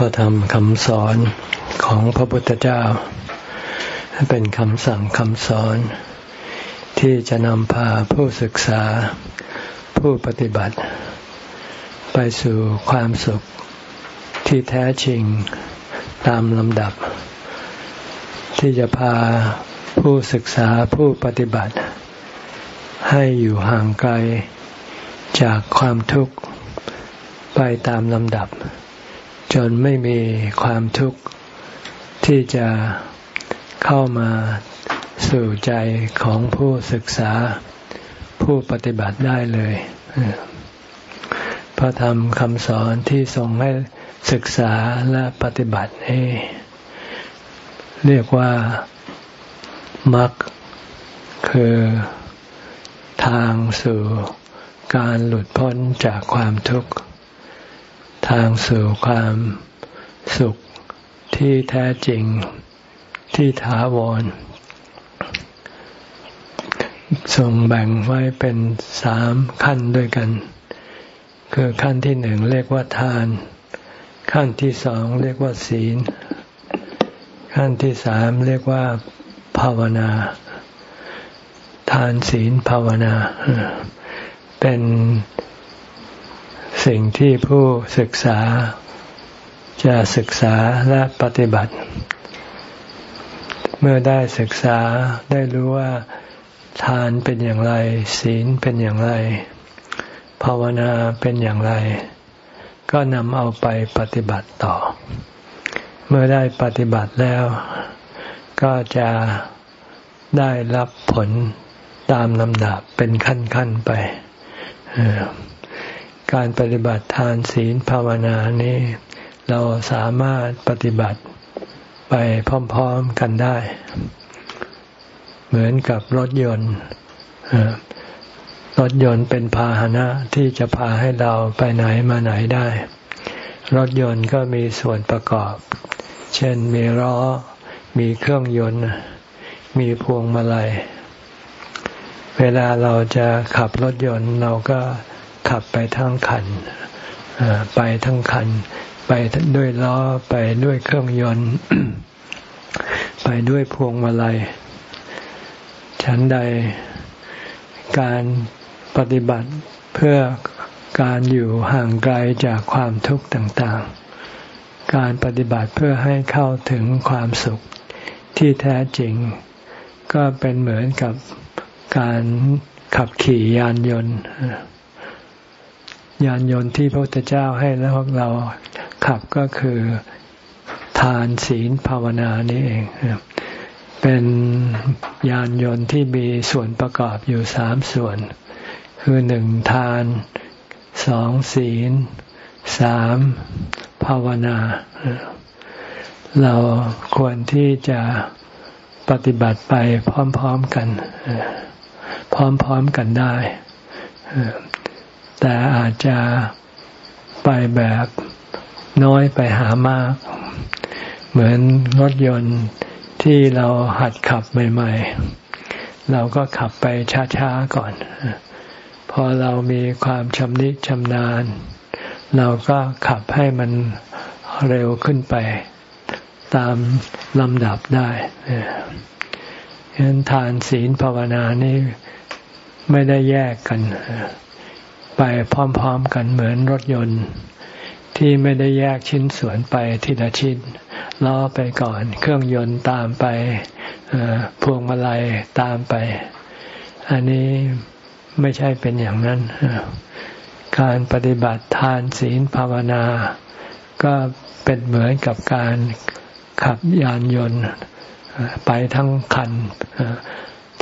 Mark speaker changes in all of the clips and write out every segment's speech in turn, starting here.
Speaker 1: พระธรรมคำสอนของพระพุทธเจ้า เป็นคำสั่งคำสอน ที่จะนำพาผู้ศึกษาผู้ปฏิบัติ ไปสู่ความสุขที่แท้จริงตามลำดับ ที่จะพาผู้ศึกษาผู้ปฏิบัติ ให้อยู่ห่างไกลจากความทุกข์ไปตามลำดับ จนไม่มีความทุกข์ที่จะเข้ามาสู่ใจของผู้ศึกษาผู้ปฏิบัติได้เลย พระธรรมคำสอนที่ทรงให้ศึกษาและปฏิบัตินี่เรียกว่ามรรคคือทางสู่การหลุดพ้นจากความทุกข์ ทางสู่ความสุขที่แท้จริงที่ถาวรทรงแบ่งไว้เป็นสามขั้นด้วยกัน คือขั้นที่หนึ่งเรียกว่าทาน ขั้นที่สองเรียกว่าศีล ขั้นที่สามเรียกว่าภาวนา ทานศีลภาวนา เป็น สิ่งที่ผู้ศึกษาจะศึกษาและปฏิบัติ เมื่อได้ศึกษาได้รู้ว่าทานเป็นอย่างไร ศีลเป็นอย่างไร ภาวนาเป็นอย่างไร ก็นำเอาไปปฏิบัติต่อ เมื่อได้ปฏิบัติแล้ว ก็จะได้รับผลตามลำดับเป็นขั้นๆไป การปฏิบัติทานศีลภาวนานี้เราสามารถปฏิบัติไปพร้อมๆกันได้ เหมือนกับรถยนต์รถยนต์เป็นพาหนะที่จะพาให้เราไปไหนมาไหนได้ รถยนต์ก็มีส่วนประกอบ เช่นมีล้อ มีเครื่องยนต์ มีพวงมาลัย เวลาเราจะขับรถยนต์เราก็ ขับไปทั้งคันไปทั้งคัน ไปด้วยล้อไปด้วยเครื่องยนต์ ไปด้วยพวงมาลัยฉันใดการปฏิบัติเพื่อการอยู่ห่างไกลจากความทุกข์ต่างๆ การปฏิบัติเพื่อให้เข้าถึงความสุขที่แท้จริง ก็เป็นเหมือนกับการขับขี่ยานยนต์ ยานยนต์ที่พระพุทธเจ้าให้แล้วเราขับก็คือทานศีลภาวนานี่เอง เป็นยานยนต์ที่มีส่วนประกอบอยู่สามส่วน คือหนึ่งทานสองศีลสามภาวนา เราควรที่จะปฏิบัติไปพร้อมๆกัน พร้อมๆกันได้ แต่อาจจะไปแบบน้อยไปหามาก เหมือนรถยนต์ที่เราหัดขับใหม่ ๆ เราก็ขับไปช้าๆก่อน พอเรามีความชำนิชำนาญ เราก็ขับให้มันเร็วขึ้นไป ตามลำดับได้ฉะนั้นทานศีลภาวนานี่ไม่ได้แยกกัน ไปพร้อมๆกันเหมือนรถยนต์ที่ไม่ได้แยกชิ้นส่วนไปทีละชิ้นล้อไปก่อน เครื่องยนต์ตามไปพวงมาลัยตามไป อันนี้ไม่ใช่เป็นอย่างนั้น การปฏิบัติทานศีลภาวนา ก็เป็นเหมือนกับการขับยานยนต์ไปทั้งคัน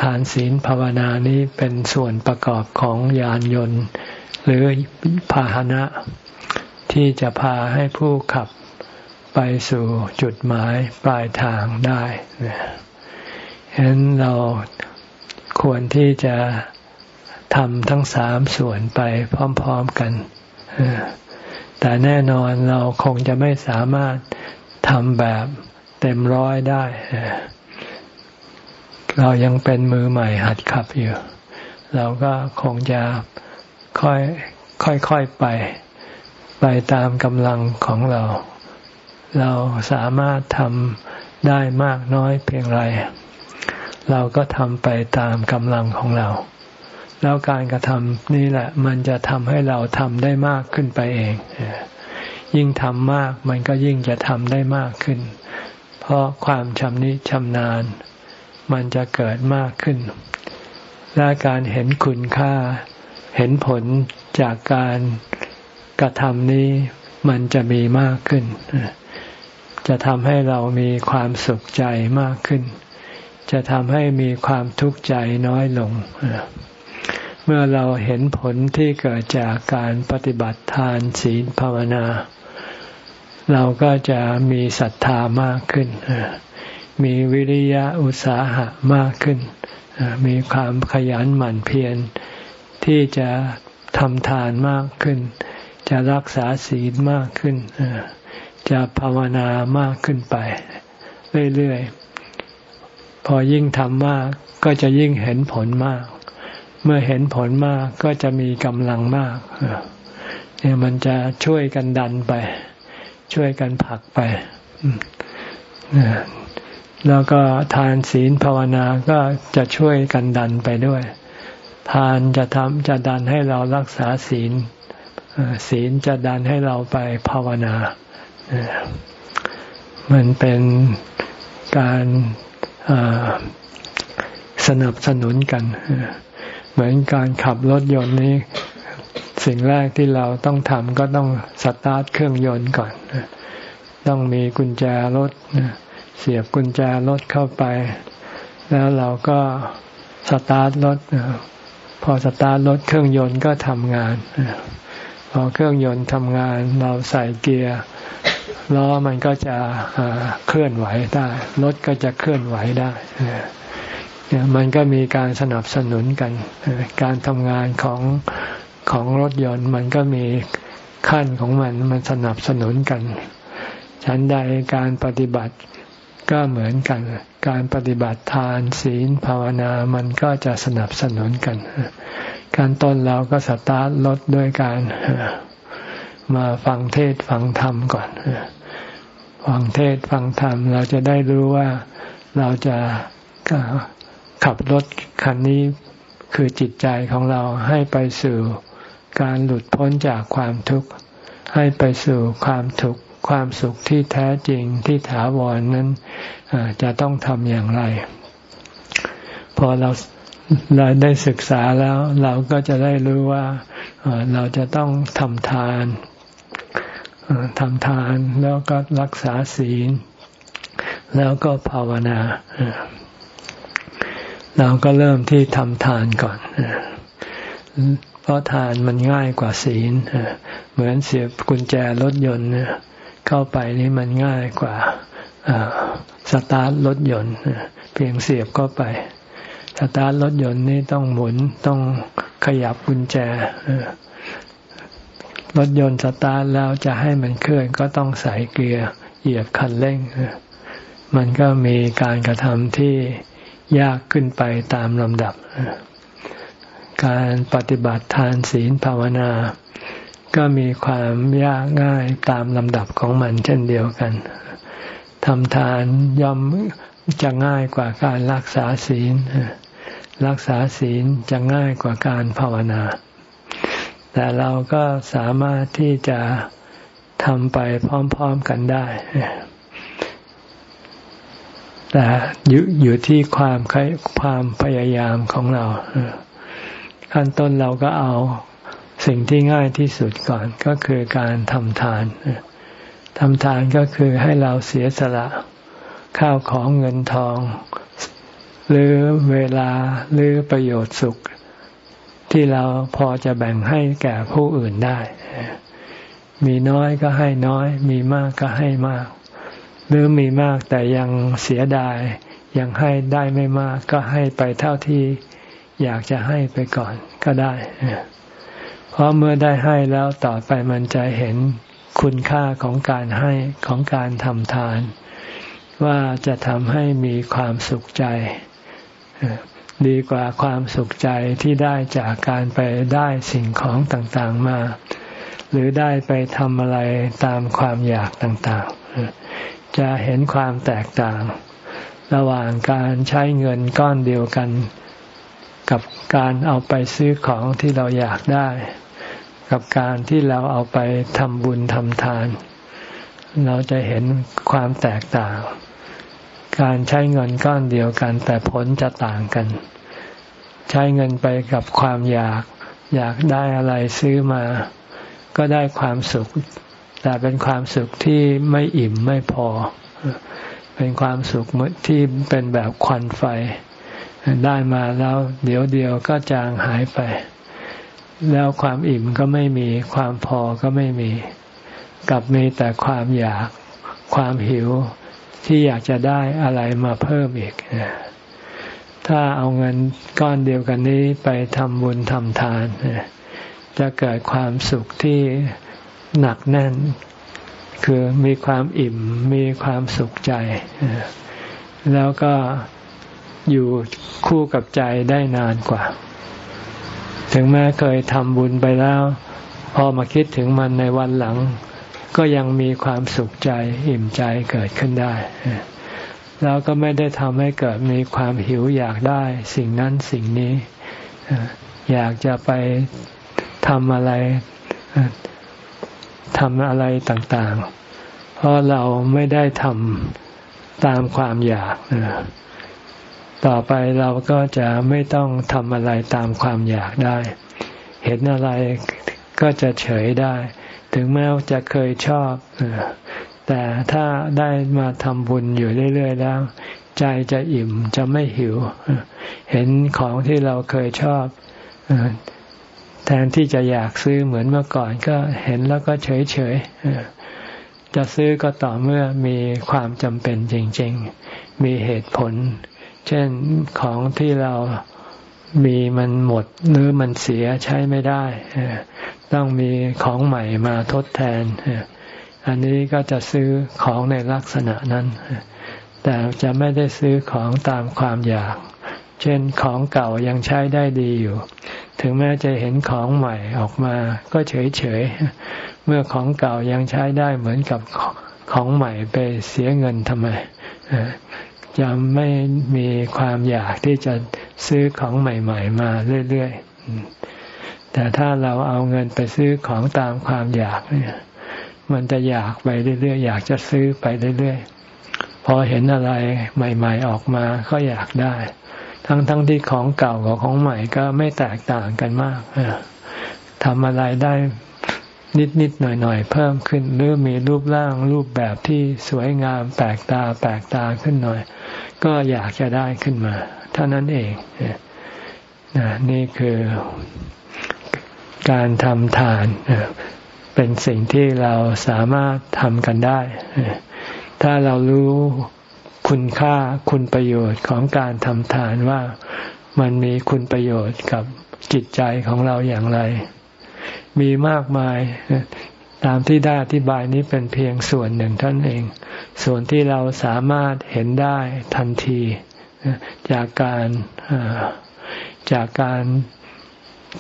Speaker 1: ทานศีลภาวนานี้เป็นส่วนประกอบของยานยนต์ หรือพาหนะที่จะพาให้ผู้ขับไปสู่จุดหมายปลายทางได้ฉะนั้นเราควรที่จะทำทั้งสามส่วนไปพร้อม ๆกัน แต่แน่นอนเราคงจะไม่สามารถทำแบบเต็มร้อยได้ เรายังเป็นมือใหม่หัดขับอยู่ เราก็คงจะ ค่อยค่อยๆไป ไปตามกำลังของเรา เราสามารถทำได้มากน้อยเพียงไร เราก็ทำไปตามกำลังของเรา แล้วการกระทำนี่แหละ มันจะทำให้เราทำได้มากขึ้นไปเอง ยิ่งทำมากมันก็ยิ่งจะทำได้มากขึ้น เพราะความชำนิชำนาญ มันจะเกิดมากขึ้น และการเห็นคุณค่า เห็นผลจากการกระทำนี้มันจะมีมากขึ้น จะทำให้เรามีความสุขใจมากขึ้น จะทำให้มีความทุกข์ใจน้อยลง เมื่อเราเห็นผลที่เกิดจากการปฏิบัติทานศีลภาวนา เราก็จะมีศรัทธามากขึ้น มีวิริยะอุตสาหะมากขึ้น มีความขยันหมั่นเพียร ที่จะทำทานมากขึ้น จะรักษาศีลมากขึ้น จะภาวนามากขึ้นไป เรื่อยๆ พอยิ่งทำมากก็จะยิ่งเห็นผลมาก เมื่อเห็นผลมากก็จะมีกำลังมากเนี่ยมันจะช่วยกันดันไป ช่วยกันผลักไปแล้วก็ทานศีลภาวนาก็จะช่วยกันดันไปด้วย ทานจะทำจะดันให้เรารักษาศีลศีลจะดันให้เราไปภาวนา มันเป็นการสนับสนุนกัน เหมือนการขับรถยนต์นี้ สิ่งแรกที่เราต้องทำก็ต้องสตาร์ทเครื่องยนต์ก่อน ต้องมีกุญแจรถ เสียบกุญแจรถเข้าไป แล้วเราก็สตาร์ทรถ พอสตาร์ทรถเครื่องยนต์ก็ทำงาน พอเครื่องยนต์ทำงาน เราใส่เกียร์ล้อมันก็จะเคลื่อนไหวได้รถก็จะเคลื่อนไหวได้มันก็มีการสนับสนุนกัน การทำงานของของรถยนต์มันก็มีขั้นของมันมันสนับสนุนกัน ฉันใดการปฏิบัติ ก็เหมือนกัน การปฏิบัติทานศีลภาวนามันก็จะสนับสนุนกันการต้นเราก็สตาร์ทรถด้วยการมาฟังเทศฟังธรรมก่อนฟังเทศฟังธรรม เราจะได้รู้ว่าเราจะขับรถคันนี้คือจิตใจของเราให้ไปสู่การหลุดพ้นจากความทุกข์ ให้ไปสู่ความทุก ความสุขที่แท้จริงที่ถาวรนนั้นจะต้องทำอย่างไร พอเราเราได้ศึกษาแล้ว เราก็จะได้รู้ว่าเราจะต้องทำทานทำทานแล้วก็รักษาศีล แล้วก็ภาวนา เราก็เริ่มที่ทำทานก่อนเพราะทานมันง่ายกว่าศีลเหมือนเสียบกุญแจรถยนต์ เข้าไปนี่มันง่ายกว่าสตาร์ทรถยนต์เพียงเสียบเข้าไป สตาร์ทรถยนต์นี่ต้องหมุนต้องขยับกุญแจรถยนต์สตาร์ทแล้วจะให้มันเคลื่อนก็ต้องใส่เกียร์เหยียบคันเร่ง มันก็มีการกระทำที่ยากขึ้นไปตามลำดับ การปฏิบัติทานศีลภาวนา ก็มีความยากง่ายตามลำดับของมันเช่นเดียวกันทำทานย่อมจะง่ายกว่าการรักษาศีล รักษาศีลจะง่ายกว่าการภาวนา แต่เราก็สามารถที่จะทำไปพร้อมๆกันได้ แต่อยู่อยู่ที่ความความพยายามของเรา ขั้นต้นเราก็เอา สิ่งที่ง่ายที่สุดก่อนก็คือการทำทานทำทานก็คือให้เราเสียสละข้าวของเงินทอง หรือเวลาหรือประโยชน์สุข ที่เราพอจะแบ่งให้แก่ผู้อื่นได้ มีน้อยก็ให้น้อย มีมากก็ให้มาก หรือมีมากแต่ยังเสียดาย ยังให้ได้ไม่มากก็ให้ไปเท่าที่อยากจะให้ไปก่อนก็ได้ เพราะเมื่อได้ให้แล้วต่อไปมันจะเห็นคุณค่าของการให้ของการทำทาน ว่าจะทำให้มีความสุขใจ ดีกว่าความสุขใจที่ได้จากการไปได้สิ่งของต่างๆมา หรือได้ไปทำอะไรตามความอยากต่างๆ จะเห็นความแตกต่าง ระหว่างการใช้เงินก้อนเดียวกัน กับการเอาไปซื้อของที่เราอยากได้ กับการที่เราเอาไปทำบุญทำทาน เราจะเห็นความแตกต่าง การใช้เงินก้อนเดียวกัน แต่ผลจะต่างกัน ใช้เงินไปกับความอยาก อยากได้อะไรซื้อมา ก็ได้ความสุข แต่เป็นความสุขที่ไม่อิ่มไม่พอ เป็นความสุขที่เป็นแบบควันไฟ ได้มาแล้ว เดี๋ยวเดียวก็จางหายไป แล้วความอิ่มก็ไม่มีความพอก็ไม่มี กลับมีแต่ความอยากความหิวที่อยากจะได้อะไรมาเพิ่มอีก ถ้าเอาเงินก้อนเดียวกันนี้ไปทำบุญทำทาน จะเกิดความสุขที่หนักแน่น คือมีความอิ่มมีความสุขใจ แล้วก็อยู่คู่กับใจได้นานกว่า ถึงแม้เคยทำบุญไปแล้ว พอมาคิดถึงมันในวันหลัง ก็ยังมีความสุขใจอิ่มใจเกิดขึ้นได้ แล้วก็ไม่ได้ทำให้เกิดมีความหิวอยากได้ สิ่งนั้นสิ่งนี้ อยากจะไปทำอะไรทำอะไรต่างๆ เพราะเราไม่ได้ทำตามความอยาก ต่อไปเราก็จะไม่ต้องทำอะไรตามความอยากได้ เห็นอะไรก็จะเฉยได้ ถึงแม้จะเคยชอบ แต่ถ้าได้มาทำบุญอยู่เรื่อย ๆ แล้ว ใจจะอิ่มจะไม่หิว เห็นของที่เราเคยชอบแทนที่จะอยากซื้อเหมือนเมื่อก่อนก็เห็นแล้วก็เฉยเฉยจะซื้อก็ต่อเมื่อมีความจำเป็นจริง ๆ มีเหตุผล เช่นของที่เรามีมันหมดหรือมันเสียใช้ไม่ได้ ต้องมีของใหม่มาทดแทน อันนี้ก็จะซื้อของในลักษณะนั้น แต่จะไม่ได้ซื้อของตามความอยาก เช่นของเก่ายังใช้ได้ดีอยู่ ถึงแม้จะเห็นของใหม่ออกมาก็เฉยเฉย เมื่อของเก่ายังใช้ได้เหมือนกับของใหม่ไปเสียเงินทำไม จะไม่มีความอยากที่จะซื้อของใหม่ ๆ มาเรื่อยๆ แต่ถ้าเราเอาเงินไปซื้อของตามความอยากเนี่ย มันจะอยากไปเรื่อยๆ อยากจะซื้อไปเรื่อยๆ พอเห็นอะไรใหม่ ๆ ออกมาก็อยากได้ ทั้งๆทที่ของเก่ากับของใหม่ก็ไม่แตกต่างกันมากทำอะไรได้ นิดนิดหน่อยหน่อยเพิ่มขึ้น หรือมีรูปร่างรูปแบบที่สวยงามแปลกตาแปลกตาขึ้นหน่อย ก็อยากจะได้ขึ้นมา เท่านั้นเองนี่คือการทำทานเป็นสิ่งที่เราสามารถทำกันได้ ถ้าเรารู้คุณค่าคุณประโยชน์ของการทำทานว่ามันมีคุณประโยชน์กับจิตใจของเราอย่างไร มีมากมายตามที่ได้อธิบายนี้เป็นเพียงส่วนหนึ่งท่านเอง ส่วนที่เราสามารถเห็นได้ทันทีจากการจากการ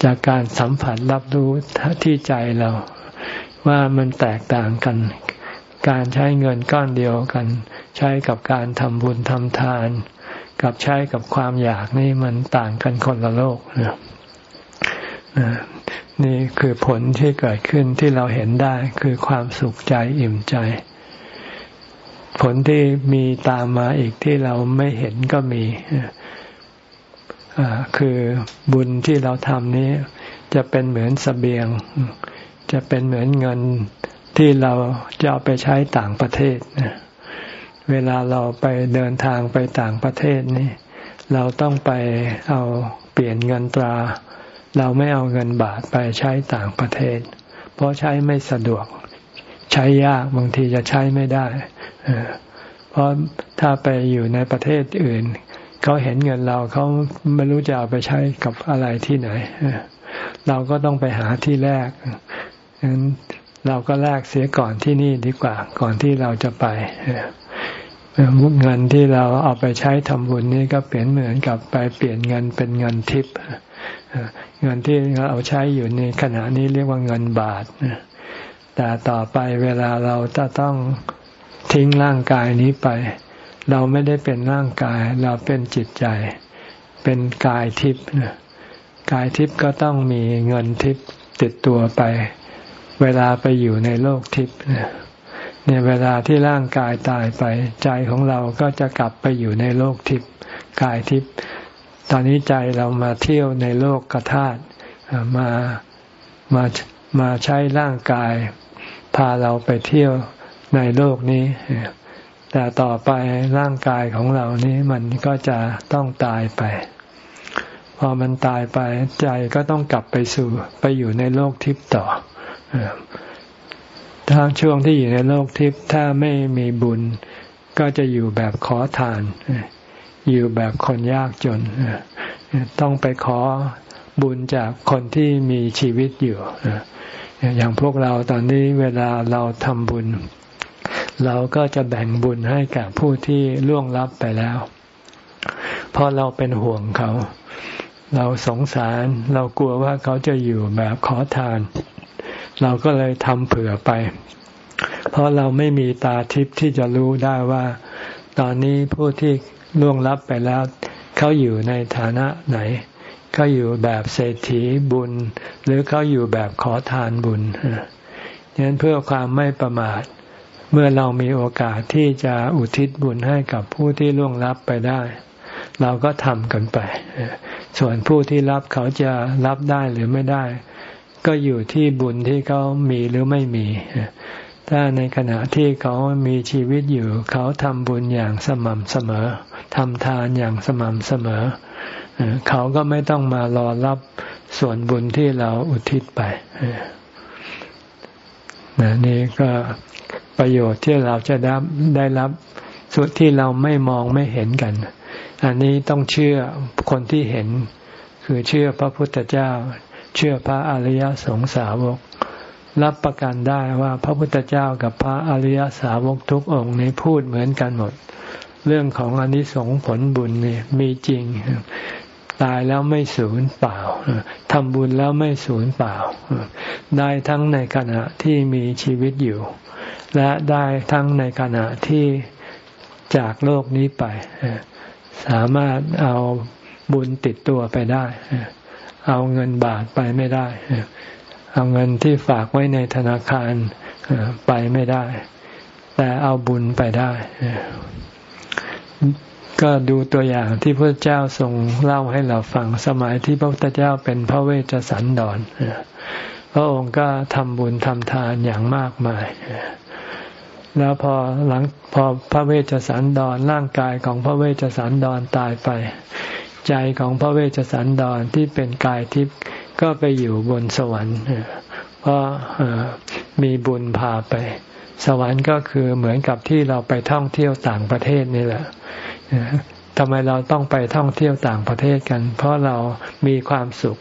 Speaker 1: จากการสัมผัสรับรู้ที่ใจเรา ว่ามันแตกต่างกัน การใช้เงินก้อนเดียวกัน ใช้กับการทำบุญทำทาน กับใช้กับความอยากนี่มันต่างกันคนละโลกนะ นี่คือผลที่เกิดขึ้นที่เราเห็นได้คือความสุขใจอิ่มใจ ผลที่มีตามมาอีกที่เราไม่เห็นก็มีคือบุญที่เราทำนี้ จะเป็นเหมือนสเสบียง จะเป็นเหมือนเงินที่เราจะเอาไปใช้ต่างประเทศ เวลาเราไปเดินทางไปต่างประเทศนี่ เราต้องไปเอาเปลี่ยนเงินตรา เราไม่เอาเงินบาทไปใช้ต่างประเทศ เพราะใช้ไม่สะดวก ใช้ยากบางทีจะใช้ไม่ได้ เพราะถ้าไปอยู่ในประเทศอื่น เขาเห็นเงินเราเขาไม่รู้จะเอาไปใช้กับอะไรที่ไหน เราก็ต้องไปหาที่แรกงั้นเราก็แลกเสียก่อนที่นี่ดีกว่า ก่อนที่เราจะไปเงินที่เราเอาไปใช้ทำบุญนี่ก็เปลี่ยนเหมือนกับไปเปลี่ยนเงินเป็นเงินทิพย์ เงินที่เราเอาใช้อยู่ในขณะนี้เรียกว่าเงินบาทแต่ต่อไปเวลาเราจะต้องทิ้งร่างกายนี้ไป เราไม่ได้เป็นร่างกาย เราเป็นจิตใจ เป็นกายทิพย์กายทิพย์ก็ต้องมีเงินทิพย์ติดตัวไป เวลาไปอยู่ในโลกทิพย์เนี่ยเวลาที่ร่างกายตายไป ใจของเราก็จะกลับไปอยู่ในโลกทิพย์กายทิพย์ ตอนนี้ใจเรามาเที่ยวในโลกกระธาตุมามามาใช้ร่างกาย พาเราไปเที่ยวในโลกนี้ แต่ต่อไปร่างกายของเรานี้มันก็จะต้องตายไป พอมันตายไปใจก็ต้องกลับไปสู่ไปอยู่ในโลกทิพย์ต่อถ้าช่วงที่อยู่ในโลกทิพย์ถ้าไม่มีบุญก็จะอยู่แบบขอทาน อยู่แบบคนยากจน ต้องไปขอบุญจากคนที่มีชีวิตอยู่ อย่างพวกเราตอนนี้เวลาเราทำบุญ เราก็จะแบ่งบุญให้กับผู้ที่ล่วงลับไปแล้ว เพราะเราเป็นห่วงเขา เราสงสารเรากลัวว่าเขาจะอยู่แบบขอทาน เราก็เลยทำเผื่อไป เพราะเราไม่มีตาทิพย์ที่จะรู้ได้ว่า ตอนนี้ผู้ที่ ล่วงลับไปแล้ว เขาอยู่ในฐานะไหน เขาอยู่แบบเศรษฐีบุญ หรือเขาอยู่แบบขอทานบุญฉะนั้นเพื่อความไม่ประมาท เมื่อเรามีโอกาสที่จะอุทิศบุญให้กับผู้ที่ล่วงลับไปได้ เราก็ทำกันไป ส่วนผู้ที่รับเขาจะรับได้หรือไม่ได้ ก็อยู่ที่บุญที่เขามีหรือไม่มี ถ้าในขณะที่เขามีชีวิตอยู่ เขาทำบุญอย่างสม่ำเสมอทำทานอย่างสม่ำเสมอ เขาก็ไม่ต้องมารอรับส่วนบุญที่เราอุทิศไปนนี่ก็ประโยชน์ที่เราจะได้ได้รับส่วนที่เราไม่มองไม่เห็นกัน อันนี้ต้องเชื่อคนที่เห็น คือเชื่อพระพุทธเจ้า เชื่อพระอริยสงสาวก รับประกันได้ว่าพระพุทธเจ้ากับพระอริยสาวกทุกองค์นี้พูดเหมือนกันหมด เรื่องของอนิสงส์ผลบุญนี่มีจริง ตายแล้วไม่สูญเปล่าทำบุญแล้วไม่สูญเปล่า ได้ทั้งในขณะที่มีชีวิตอยู่ และได้ทั้งในขณะที่จากโลกนี้ไป สามารถเอาบุญติดตัวไปได้ เอาเงินบาทไปไม่ได้ เอาเงินที่ฝากไว้ในธนาคารไปไม่ได้ แต่เอาบุญไปได้ ก็ดูตัวอย่างที่พระเจ้าทรงเล่าให้เราฟังสมัยที่พระพุทธเจ้าเป็นพระเวชสันดรพระองค์ก็ทำบุญทำทานอย่างมากมาย แล้วพอหลังพอพระเวชสันดรร่างกายของพระเวชสันดรตายไป ใจของพระเวชสันดรที่เป็นกายทิพย์ ก็ไปอยู่บนสวรรค์เพราะมีบุญพาไป สวรรค์ก็คือเหมือนกับที่เราไปท่องเที่ยวต่างประเทศนี่แหละทำไมเราต้องไปท่องเที่ยวต่างประเทศกัน เพราะเรามีความสุข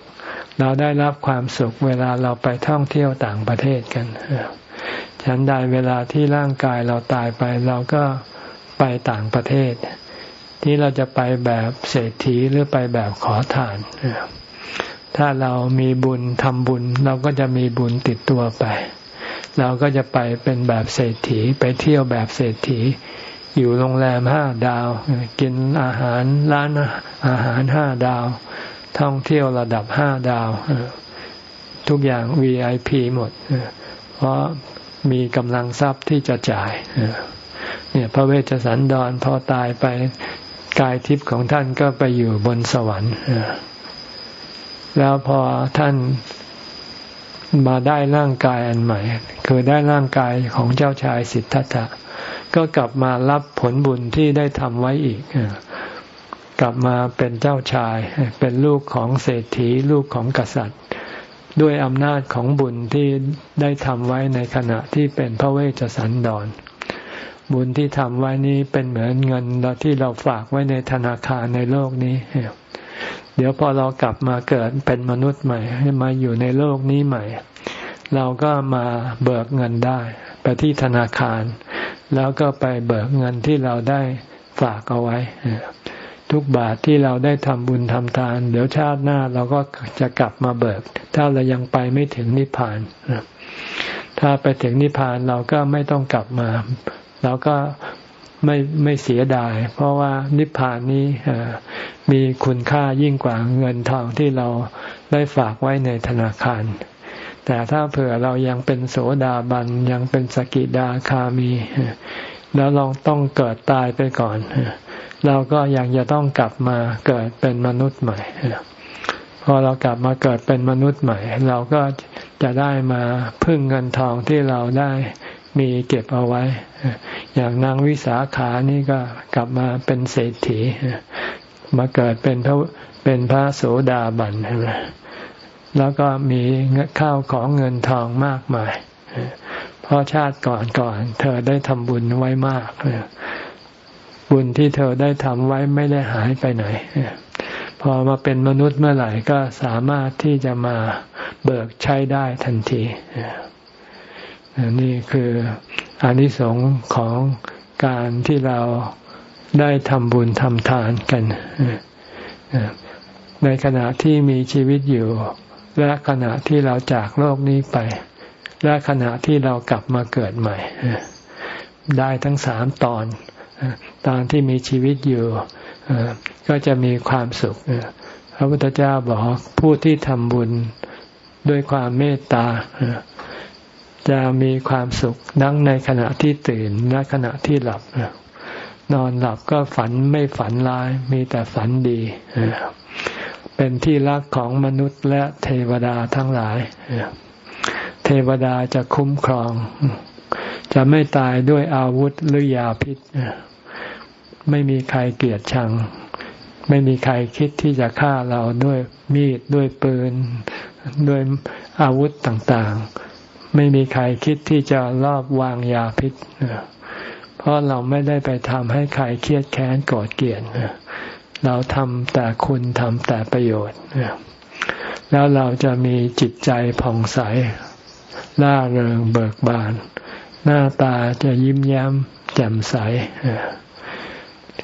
Speaker 1: เราได้รับความสุขเวลาเราไปท่องเที่ยวต่างประเทศกันฉันใดเวลาที่ร่างกายเราตายไป เราก็ไปต่างประเทศ ที่เราจะไปแบบเศรษฐีหรือไปแบบขอทาน ถ้าเรามีบุญทำบุญ เราก็จะมีบุญติดตัวไป เราก็จะไปเป็นแบบเศรษฐีไปเที่ยวแบบเศรษฐี อยู่โรงแรมห้าดาว กินอาหารร้านอาหารห้าดาว ท่องเที่ยวระดับห้าดาว ทุกอย่าง VIP หมด เพราะมีกำลังทรัพย์ที่จะจ่ายเนี่ยพระเวชสันดรพอตายไปกายทิพย์ของท่านก็ไปอยู่บนสวรรค์ แล้วพอท่านมาได้ร่างกายอันใหม่ คือได้ร่างกายของเจ้าชายสิทธัตถะ ก็กลับมารับผลบุญที่ได้ทำไว้อีก กลับมาเป็นเจ้าชาย เป็นลูกของเศรษฐีลูกของกษัตริย์ ด้วยอำนาจของบุญที่ได้ทำไว้ในขณะที่เป็นพระเวชสันดร บุญที่ทำไว้นี้เป็นเหมือนเงินที่เราฝากไว้ในธนาคารในโลกนี้ เดี๋ยวพอเรากลับมาเกิดเป็นมนุษย์ใหม่ มาอยู่ในโลกนี้ใหม่ เราก็มาเบิกเงินได้ ไปที่ธนาคาร แล้วก็ไปเบิกเงินที่เราได้ฝากเอาไว้ ทุกบาทที่เราได้ทำบุญทำทาน เดี๋ยวชาติหน้าเราก็จะกลับมาเบิก ถ้าเรายังไปไม่ถึงนิพพานถ้าไปถึงนิพพานเราก็ไม่ต้องกลับมา เราก็ ไม่ไม่เสียดาย เพราะว่านิพพานนี้มีคุณค่ายิ่งกว่าเงินทองที่เราได้ฝากไว้ในธนาคาร แต่ถ้าเผื่อเรายังเป็นโสดาบันยังเป็นสกิดาคามี แล้วเราต้องเกิดตายไปก่อน เราก็ยังจะต้องกลับมาเกิดเป็นมนุษย์ใหม่พอเรากลับมาเกิดเป็นมนุษย์ใหม่ เราก็จะได้มาพึ่งเงินทองที่เราได้ มีเก็บเอาไว้ อย่างนางวิสาขานี่ก็กลับมาเป็นเศรษฐี มาเกิดเป็นพระเป็นพระโสดาบันใช่ไหมแล้วก็มีข้าวของเงินทองมากมาย เพราะชาติก่อนก่อน เธอได้ทำบุญไว้มาก บุญที่เธอได้ทำไว้ไม่ได้หายไปไหน พอมาเป็นมนุษย์เมื่อไหร่ก็สามารถที่จะมาเบิกใช้ได้ทันที นี่คืออานิสงส์ของการที่เราได้ทำบุญทำทานกัน ในขณะที่มีชีวิตอยู่ และขณะที่เราจากโลกนี้ไป และขณะที่เรากลับมาเกิดใหม่ ได้ทั้งสามตอน ตอนที่มีชีวิตอยู่ก็จะมีความสุข พระพุทธเจ้าบอกผู้ที่ทำบุญด้วยความเมตตา จะมีความสุขนั่งในขณะที่ตื่นและขณะที่หลับ นอนหลับก็ฝันไม่ฝันร้าย มีแต่ฝันดี เป็นที่รักของมนุษย์และเทวดาทั้งหลาย เทวดาจะคุ้มครอง จะไม่ตายด้วยอาวุธหรือยาพิษ ไม่มีใครเกลียดชัง ไม่มีใครคิดที่จะฆ่าเราด้วยมีดด้วยปืน ด้วยอาวุธต่างๆ ไม่มีใครคิดที่จะลอบวางยาพิษ เพราะเราไม่ได้ไปทำให้ใครเครียดแค้นโกรธเกลียดเราทำแต่คุณทำแต่ประโยชน์ แล้วเราจะมีจิตใจผ่องใส ล่าเริงเบิกบาน หน้าตาจะยิ้มแย้มแจ่มใส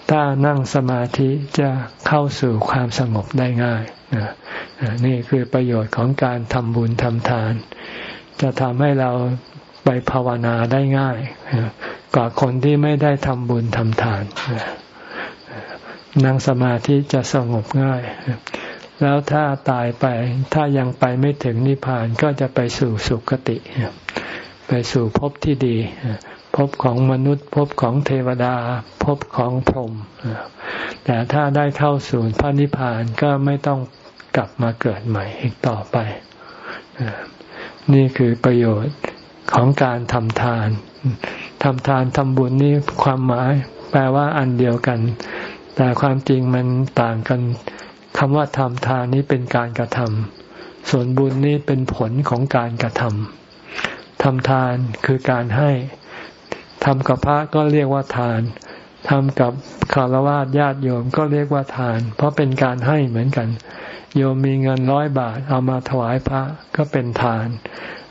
Speaker 1: ถ้านั่งสมาธิจะเข้าสู่ความสงบได้ง่าย นี่คือประโยชน์ของการทำบุญทำทาน จะทำให้เราไปภาวนาได้ง่ายกว่าคนที่ไม่ได้ทำบุญทำทานนั่งสมาธิจะสงบง่าย แล้วถ้าตายไปถ้ายังไปไม่ถึงนิพพานก็จะไปสู่สุคติ ไปสู่ภพที่ดีภพของมนุษย์ภพของเทวดาภพของพรหมแต่ถ้าได้เข้าสู่พระนิพพานก็ไม่ต้องกลับมาเกิดใหม่อีกต่อไป นี่คือประโยชน์ของการทำทานทำทานทำบุญนี่ความหมายแปลว่าอันเดียวกัน แต่ความจริงมันต่างกันคำว่าทำทานนี้เป็นการกระทำส่วนบุญนี้เป็นผลของการกระทำทำทานคือการให้ทำกับพระก็เรียกว่าทาน ทำกับคารวะญาติโยมก็เรียกว่าทาน เพราะเป็นการให้เหมือนกัน โยมมีเงินร้อยบาท เอามาถวายพระก็เป็นทาน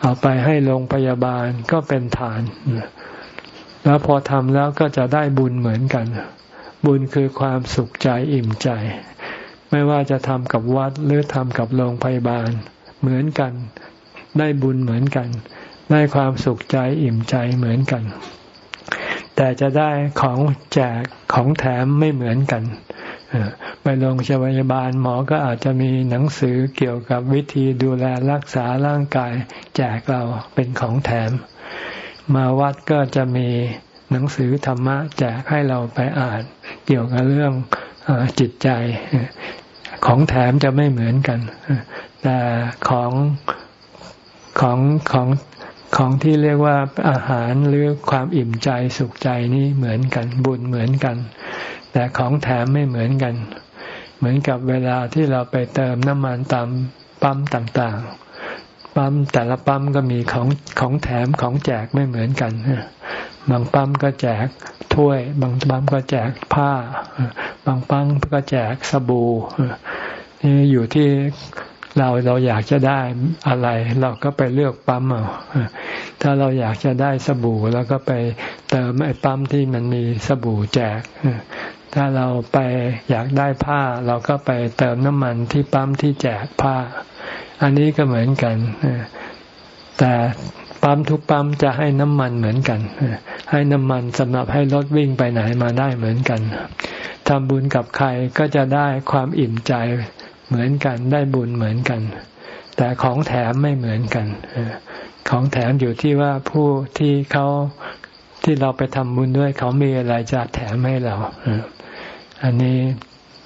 Speaker 1: เอาไปให้โรงพยาบาลก็เป็นทาน แล้วพอทำแล้วก็จะได้บุญเหมือนกัน บุญคือความสุขใจอิ่มใจ ไม่ว่าจะทำกับวัดหรือทำกับโรงพยาบาล เหมือนกัน ได้บุญเหมือนกัน ได้ความสุขใจอิ่มใจเหมือนกัน แต่จะได้ของแจกของแถมไม่เหมือนกันไปโรงพยาบาลหมอก็อาจจะมีหนังสือเกี่ยวกับวิธีดูแลรักษาร่างกาย แจกเราเป็นของแถม มาวัดก็จะมีหนังสือธรรมะแจกให้เราไปอ่านเกี่ยวกับเรื่องอจิตใจ ของแถมจะไม่เหมือนกันแต่ของของของ ของที่เรียกว่าอาหารหรือความอิ่มใจสุขใจนี่เหมือนกันบุญเหมือนกัน แต่ของแถมไม่เหมือนกัน เหมือนกับเวลาที่เราไปเติมน้ำมันตามปั๊มต่างๆ ปั๊มแต่ละปั๊มก็มีของของแถมของแจกไม่เหมือนกันบางปั๊มก็แจกถ้วย บางปั๊มก็แจกผ้า บางปั๊มก็แจกสบู่นี่อยู่ที่ เราเราอยากจะได้อะไร เราก็ไปเลือกปั๊มเอาถ้าเราอยากจะได้สบู่เราก็ไปเติมไอ้ปั๊มที่มันมีสบู่แจก ถ้าเราไปอยากได้ผ้า เราก็ไปเติมน้ำมันที่ปั๊มที่แจกผ้า อันนี้ก็เหมือนกันแต่ปั๊ปั๊มทุกปั๊มจะให้น้ำมันเหมือนกัน ให้น้ำมันสำหรับให้รถวิ่งไปไหนมาได้เหมือนกันทำบุญกับใครก็จะได้ความอิ่มใจ เหมือนกันได้บุญเหมือนกัน แต่ของแถมไม่เหมือนกันของแถมอยู่ที่ว่าผู้ที่เขาที่เราไปทำบุญด้วย เขามีอะไรจะแถมให้เราอันนี้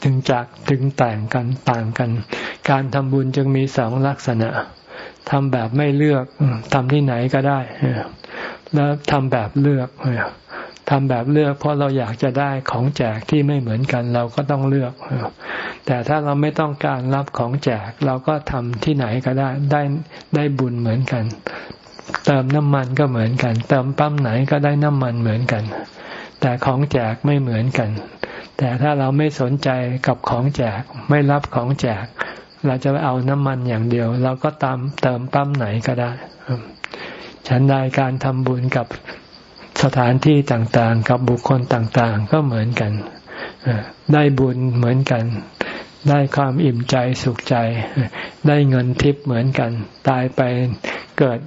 Speaker 1: ถึงจากถึงแต่งกันต่างกัน การทำบุญจึงมีสองลักษณะทำแบบไม่เลือกทำที่ไหนก็ได้แล้วทำแบบเลือก ทำแบบเลือก เพราะเราอยากจะได้ของแจกที่ไม่เหมือนกัน เราก็ต้องเลือก แต่ถ้าเราไม่ต้องการรับของแจก เราก็ทำที่ไหนก็ได้ได้ได้บุญเหมือนกัน เติมน้ำมันก็เหมือนกัน เติมปั๊มไหนก็ได้น้ำมันเหมือนกัน แต่ของแจกไม่เหมือนกัน แต่ถ้าเราไม่สนใจกับของแจก ไม่รับของแจก เราจะเอาน้ำมันอย่างเดียว เราก็ตามเติมปั๊มไหนก็ได้ฉันได้การทำบุญกับ สถานที่ต่างๆ กับบุคคลต่างๆ ก็เหมือนกันได้บุญเหมือนกัน ได้ความอิ่มใจสุขใจ ได้เงินทิพย์เหมือนกัน ตายไปเกิด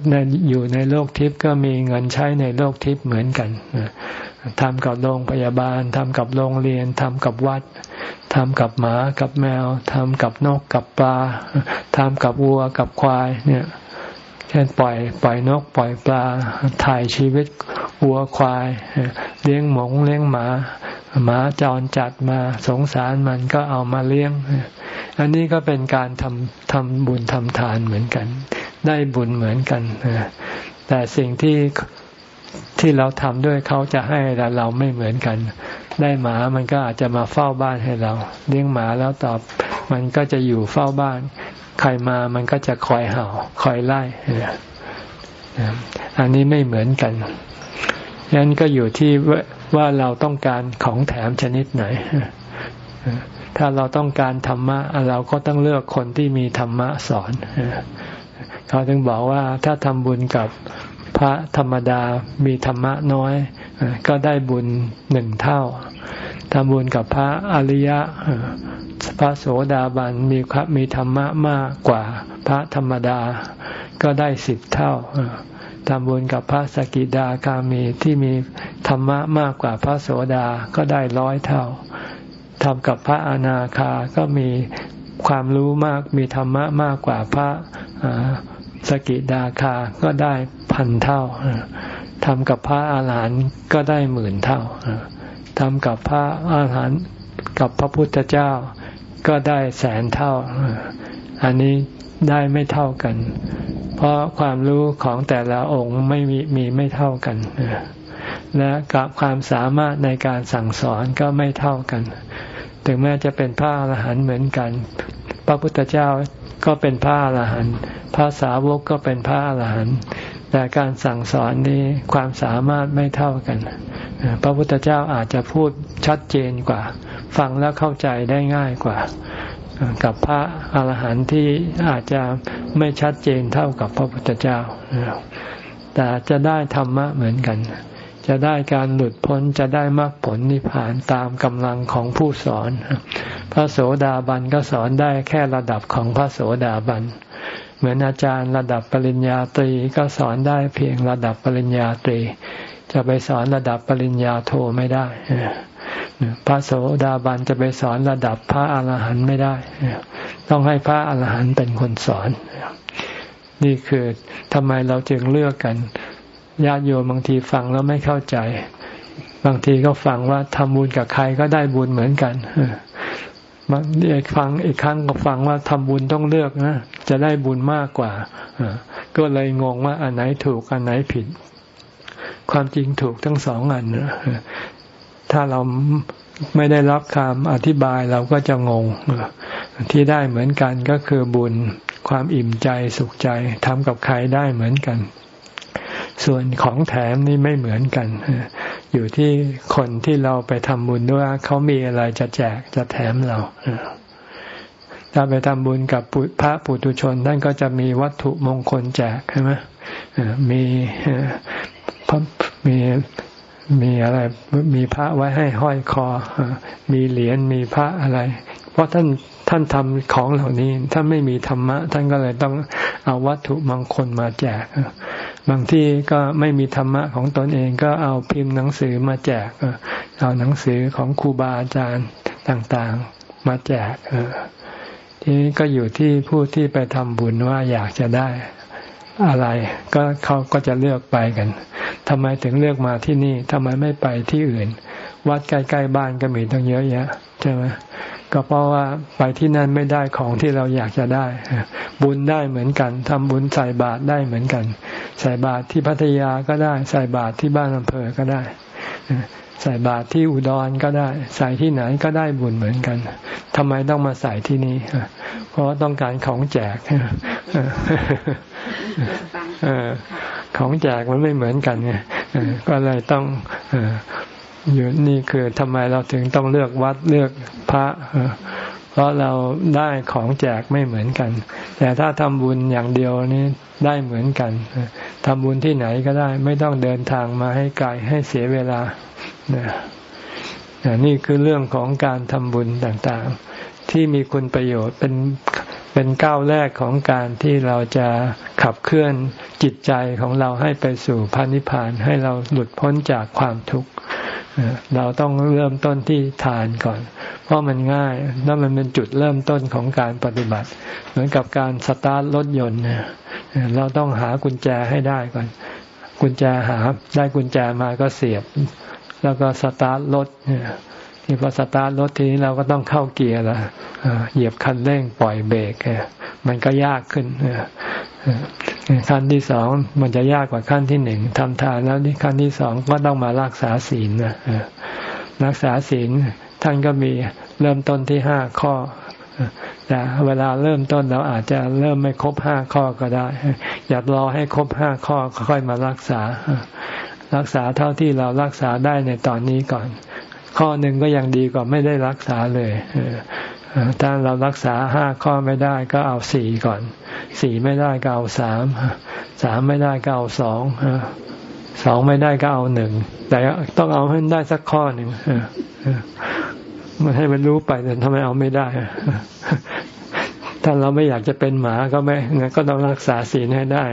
Speaker 1: อยู่ในโลกทิพย์ก็มีเงินใช้ในโลกทิพย์เหมือนกันทำกับโรงพยาบาลทำกับโรงเรียนทำกับวัดทำกับหมากับแมวทำกับนกกับปลาทำกับวัวกับควายเนี่ย ช่นปล่อยปล่อยนกปล่อยปลาถ่ายชีวิตวัวควาย เลี้ยงหมงเลี้ยงหมา หมาจรจัดมาสงสารมันก็เอามาเลี้ยง อันนี้ก็เป็นการทำทำบุญทำทานเหมือนกัน ได้บุญเหมือนกันแต่สิ่งที่ที่เราทำด้วยเขาจะให้แต่เราไม่เหมือนกัน ได้หมามันก็อาจจะมาเฝ้าบ้านให้เรา เลี้ยงหมาแล้วตอบ มันก็จะอยู่เฝ้าบ้าน ใครมามันก็จะคอยเห่า คอยไล่อันนี้ไม่เหมือนกันยันก็อยู่ที่ว่าเราต้องการของแถมชนิดไหน ถ้าเราต้องการธรรมะ เราก็ต้องเลือกคนที่มีธรรมะสอน เขาถึงบอกว่าถ้าทำบุญกับพระธรรมดามีธรรมะน้อย ก็ได้บุญหนึ่งเท่า ทำบุญกับพระอริยะพระโสดาบันมีมีธรรมะมากกว่าพระธรรมดา ก็ได้สิบเท่าทำบุญกับพระสกิดาคามีที่มีธรรมะมากกว่าพระโสดาก็ได้ร้อยเท่าทำกับพระอนาคาก็มีความรู้มากมีธรรมะมากกว่าพระสกิดาคาก็ได้พันเท่าทำกับพระอาหารหันต์ก็ได้หมื่นเท่า ทำกับพระอาหารหันต์กับพระพุทธเจ้า ก็ได้แสนเท่า อันนี้ได้ไม่เท่ากัน เพราะความรู้ของแต่ละองค์ไม่มีมีไม่เท่ากัน และกับความสามารถในการสั่งสอนก็ไม่เท่ากัน ถึงแม้จะเป็นพระอรหันต์เหมือนกัน พระพุทธเจ้าก็เป็นพระอรหันต์ พระสาวกก็เป็นพระอรหันต์ แต่การสั่งสอนนี้ความสามารถไม่เท่ากัน พระพุทธเจ้าอาจจะพูดชัดเจนกว่า ฟังแล้วเข้าใจได้ง่ายกว่า กับพระอาหารหันต์ที่อาจจะไม่ชัดเจนเท่ากับพระพุทธเจ้า แต่จะได้ธรรมะเหมือนกัน จะได้การหลุดพ้นจะได้มรรคผลนิพพานตามกำลังของผู้สอน พระโสดาบันก็สอนได้แค่ระดับของพระโสดาบัน เหมือนอาจารย์ระดับปริญญาตรีก็สอนได้เพียงระดับปริญญาตรี จะไปสอนระดับปริญญาโทไม่ได้พระโสดาบันจะไปสอนระดับพระอาหารหันต์ไม่ได้ ต้องให้พระอาหารหันต์เป็นคนสอน นี่คือทำไมเราจึงเลือกกันญาติโยมบางทีฟังแล้วไม่เข้าใจ บางทีก็ฟังว่าทำบุญกับใครก็ได้บุญเหมือนกัน บางทีฟังอีกครั้งก็ฟังว่าทำบุญต้องเลือกนะจะได้บุญมากกว่าก็เลยงงว่าอันไหนถูกอันไหนผิด ความจริงถูกทั้งสองอันถ้าเราไม่ได้รับคำอธิบายเราก็จะงงที่ได้เหมือนกันก็คือบุญความอิ่มใจสุขใจทำกับใครได้เหมือนกัน ส่วนของแถมนี่ไม่เหมือนกัน อยู่ที่คนที่เราไปทำบุญด้วยเขามีอะไรจะแจกจะแถมเราถ้าไปทำบุญกับพระปุถุชน ท่านก็จะมีวัตถุมงคลแจกใช่ไหมมีมีมีอะไรมีพระไว้ให้ห้อยคอ มีเหรียญมีพระอะไร เพราะท่านท่านทำของเหล่านี้ถ้านไม่มีธรรมะ ท่านก็เลยต้องเอาวัตถุมงคลมาแจก บางที่ก็ไม่มีธรรมะของตนเองก็เอาพิมพ์หนังสือมาแจกเอาหนังสือของครูบาอาจารย์ต่างๆมาแจกทีนี้ก็อยู่ที่ผู้ที่ไปทำบุญว่าอยากจะได้อะไรก็เขาก็จะเลือกไปกันทำไมถึงเลือกมาที่นี่ทำไมไม่ไปที่อื่น วัดใกล้ๆบ้านก็มีตั้งเยอะแยะ ใช่ไหมก็เพราะว่าไปที่นั่นไม่ได้ของที่เราอยากจะได้ บุญได้เหมือนกันทำบุญใส่บาตรได้เหมือนกัน ใส่บาตรที่พัทยาก็ได้ ใส่บาตรที่บ้านอำเภอก็ได้ ใส่บาตรที่อุดรก็ได้ ใส่ที่ไหนก็ได้บุญเหมือนกันทำไมต้องมาใส่ที่นี่เพราะต้องการของแจกของแจกมันไม่เหมือนกันไงก็เลยต้อง อยู่นี่คือทำไมเราถึงต้องเลือกวัดเลือกพระ เพราะเราได้ของแจกไม่เหมือนกัน แต่ถ้าทำบุญอย่างเดียวนี้ได้เหมือนกันทำบุญที่ไหนก็ได้ ไม่ต้องเดินทางมาให้ไกลให้เสียเวลานี่คือเรื่องของการทำบุญต่างๆ ที่มีคุณประโยชน์เป็นเป็นก้าวแรกของการที่เราจะขับเคลื่อนจิตใจของเราให้ไปสู่พระนิพพานให้เราหลุดพ้นจากความทุกข์ เราต้องเริ่มต้นที่ทานก่อน เพราะมันง่ายแล้วมันเป็นจุดเริ่มต้นของการปฏิบัติ เหมือนกับการสตาร์ทรถยนต์เราต้องหากุญแจให้ได้ก่อน กุญแจหาได้กุญแจมาก็เสียบ แล้วก็สตาร์ทรถที่พอสตาร์ทรถทีนี้เราก็ต้องเข้าเกียร์ละเหยียบคันเร่งปล่อยเบรกมันก็ยากขึ้น ขั้นที่สองมันจะยากกว่าขั้นที่หนึ่งทำทานแล้วขั้นที่สองก็ต้องมารักษาศีลนะรักษาศีลท่านก็มีเริ่มต้นที่ห้าข้อแต่เวลาเริ่มต้นเราอาจจะเริ่มไม่ครบห้าข้อก็ได้ อย่ารอให้ครบห้าข้อค่อยมารักษา รักษาเท่าที่เรารักษาได้ในตอนนี้ก่อน ข้อหนึ่งก็ยังดีกว่าไม่ได้รักษาเลย ถ้าเรารักษาห้าข้อไม่ได้ก็เอาสี่ก่อน สี่ไม่ได้ก็เอาสาม สามไม่ได้ก็เอาสอง สองไม่ได้ก็เอาหนึ่ง แต่ต้องเอาให้ได้สักข้อหนึ่งมันให้มันรู้ไปแต่ทำไมเอาไม่ได้ ถ้าเราไม่อยากจะเป็นหมาก็ไม่ก็ต้องรักษาศีลให้ได้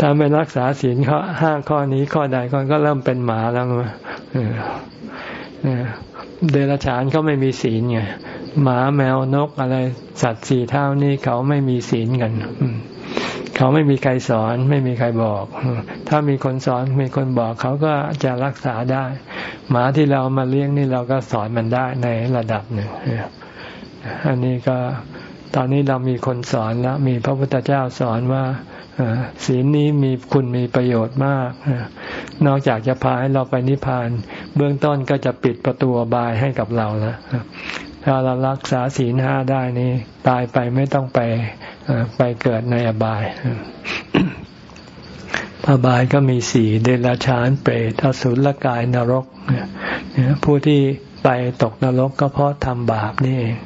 Speaker 1: ถ้าไม่รักษาศีลข้อห้าข้อนี้ข้อใดก็ก็เริ่มเป็นหมาแล้ว เดรัจฉานเขาไม่มีศีลไงหมาแมวนกอะไรสัตว์สี่เท่านี้เขาไม่มีศีลกันเขาไม่มีใครสอน ไม่มีใครบอก ถ้ามีคนสอนมีคนบอกเขาก็จะรักษาได้ หมาที่เรามาเลี้ยงนี่เราก็สอนมันได้ในระดับหนึ่งอันนี้ก็ตอนนี้เรามีคนสอนแล้วมีพระพุทธเจ้าสอนว่า ศีลนี้มีคุณมีประโยชน์มาก นอกจากจะพาให้เราไปนิพพาน เบื้องต้นก็จะปิดประตูบายให้กับเราแล้วถ้าเรารักษาศีลห้าได้นี่ตายไปไม่ต้องไปไปเกิดในอบายอบายก็มีสี่เดรัจฉานเปรตอสุรกายนรกผู้ที่ไปตกนรกก็เพราะทำบาปนี่เอง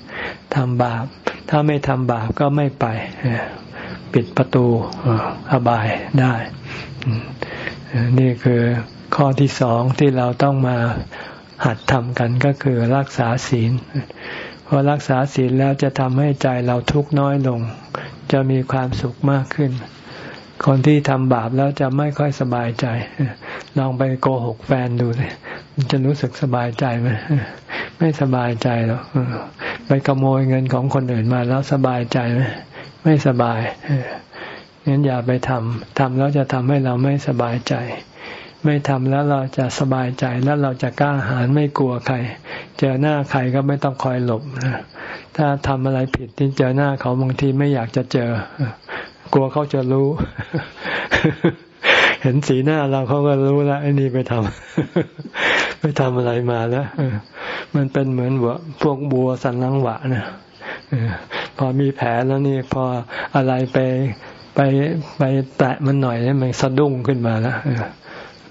Speaker 1: ทำบาป ถ้าไม่ทำบาปก็ไม่ไป ปิดประตูอบายได้ นี่คือข้อที่สองที่เราต้องมาหัดทำกันก็คือรักษาศีลเพอรักษาศีลแล้วจะทำให้ใจเราทุกข์น้อยลง จะมีความสุขมากขึ้น คนที่ทำบาปแล้วจะไม่ค่อยสบายใจ ลองไปโกหกแฟนดูเลยจะรู้สึกสบายใจไหมไม่สบายใจหรอกไปขโมยเงินของคนอื่นมาแล้วสบายใจไหม ไม่สบายงั้นอย่าไปทำทำแล้วจะทำให้เราไม่สบายใจ ไม่ทำแล้วเราจะสบายใจแล้วเราจะกล้าหาญไม่กลัวใคร เจอหน้าใครก็ไม่ต้องคอยหลบนะถ้าทำอะไรผิดที่เจอหน้าเขาบางทีไม่อยากจะเจอ กลัวเขาจะรู้ เห็นสีหน้าเราเขาก็รู้แล้วไอ้นี่ไปทำไปทำอะไรมาแล้วมันเป็นเหมือนวัวพวกบัวสันลังหวะนะ พอมีแผลแล้วนี่พออะไรไปไปไปแตะมันหน่อยนี่มันสะดุ้งขึ้นมาแล้ว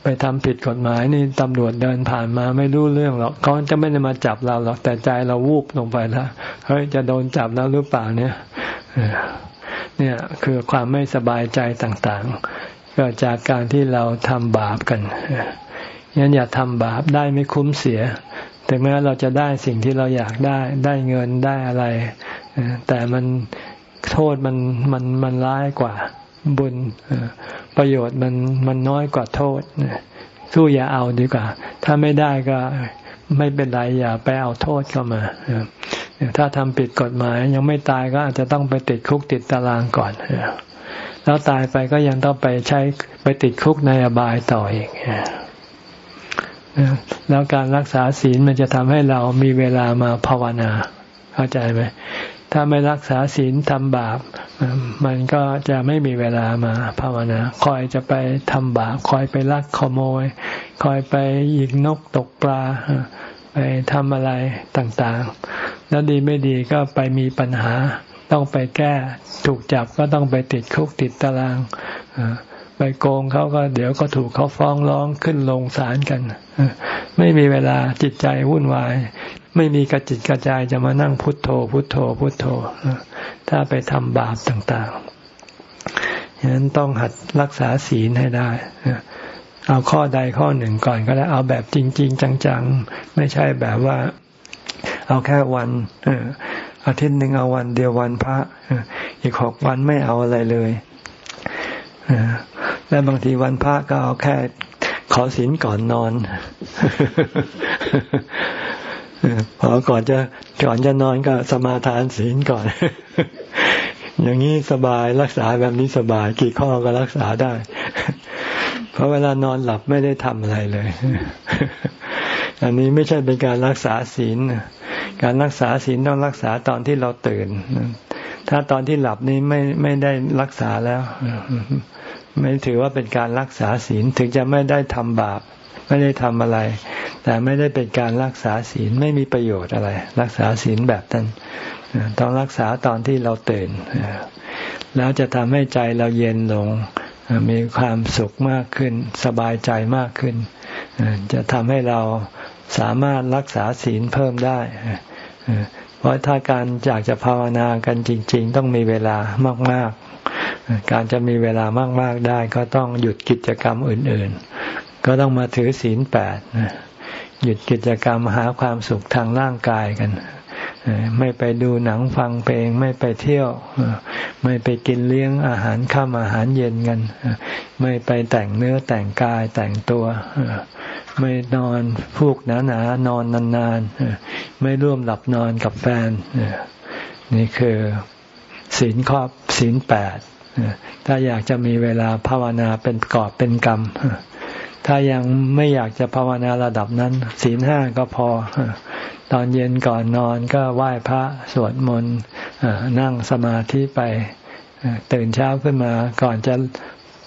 Speaker 1: ไปทำผิดกฎหมายนี่ตำรวจเดินผ่านมาไม่รู้เรื่องหรอกเขาจะไม่ได้มาจับเราหรอกแต่ใจเราวูบลงไปแล้วเฮ้ยจะโดนจับแล้วหรือเปล่าเนี่ยเนี่ยคือความไม่สบายใจต่างๆก็จากการที่เราทำบาปกันยันอย่าทำบาปได้ไม่คุ้มเสีย ถึงแม้เราจะได้สิ่งที่เราอยากได้ ได้เงินได้อะไร แต่มันโทษมันมันมันร้ายกว่าบุญประโยชน์มันมันน้อยกว่าโทษสู้อย่าเอาดีกว่า ถ้าไม่ได้ก็ไม่เป็นไรอย่าไปเอาโทษเข้ามาถ้าทำผิดกฎหมายยังไม่ตายก็อาจจะต้องไปติดคุกติดตารางก่อนแล้วตายไปก็ยังต้องไปใช้ไปติดคุกในอบายต่ออีก แล้วการรักษาศีลมันจะทำให้เรามีเวลามาภาวนา เข้าใจไหมถ้าไม่รักษาศีลทำบาป มันก็จะไม่มีเวลามาภาวนา คอยจะไปทำบาป คอยไปลักขโมย คอยไปยิงนกตกปลา ไปทำอะไรต่างๆ แล้วดีไม่ดีก็ไปมีปัญหา ต้องไปแก้ ถูกจับก็ต้องไปติดคุกติดตาราง ไปโกงเขาก็เดี๋ยวก็ถูกเขาฟ้องร้องขึ้นลงศาลกัน ไม่มีเวลาจิตใจวุ่นวาย ไม่มีกระจิตกระจายจะมานั่งพุทโธ พุทโธ พุทโธ ถ้าไปทำบาปต่างๆฉะนั้นต้องหัดรักษาศีลให้ได้เอาข้อใดข้อหนึ่งก่อนก็ได้เอาแบบจริง ๆ จังๆ ไม่ใช่แบบว่า เอาแค่วันอาทิตย์หนึ่งเอาวันเดียววันพระอีกหกวันไม่เอาอะไรเลย และบางทีวันพระก็เอาแค่ขอศีลก่อนนอนพอก่อนจะก่อนจะนอนก็สมาทานศีลก่อน อย่างนี้สบายรักษาแบบนี้สบายกี่ข้อก็รักษาได้ เพราะเวลานอนหลับไม่ได้ทำอะไรเลย อันนี้ไม่ใช่เป็นการรักษาศีล การรักษาศีลต้องรักษาตอนที่เราตื่น ถ้าตอนที่หลับนี้ไม่ไม่ได้รักษาแล้ว ไม่ถือว่าเป็นการรักษาศีลถึงจะไม่ได้ทำบาป ไม่ได้ทำอะไร แต่ไม่ได้เป็นการรักษาศีลไม่มีประโยชน์อะไร รักษาศีลแบบนั้นต้องรักษาตอนที่เราตื่นแล้วจะทำให้ใจเราเย็นลง มีความสุขมากขึ้น สบายใจมากขึ้น จะทำให้เราสามารถรักษาศีลเพิ่มได้เพราะถ้าการอยากจะภาวนากันจริง ๆ ต้องมีเวลามาก การจะมีเวลามากๆได้ก็ต้องหยุดกิจกรรมอื่น ๆ ก็ต้องมาถือศีลแปดหยุดกิจกรรมหาความสุขทางร่างกายกัน ไม่ไปดูหนังฟังเพลง ไม่ไปเที่ยว ไม่ไปกินเลี้ยงอาหารข้ามอาหารเย็นกัน ไม่ไปแต่งเนื้อแต่งกายแต่งตัว ไม่นอนฟูกหนาหนานอนนานๆ ไม่ร่วมหลับนอนกับแฟน นี่คือศีลครอบศีลแปด ถ้าอยากจะมีเวลาภาวนาเป็นกอบเป็นกรรม ถ้ายังไม่อยากจะภาวนาระดับนั้น ศีลห้าก็พอ ตอนเย็นก่อนนอนก็ไหว้พระสวดมนต์นั่งสมาธิไปตื่นเช้าขึ้นมาก่อนจะ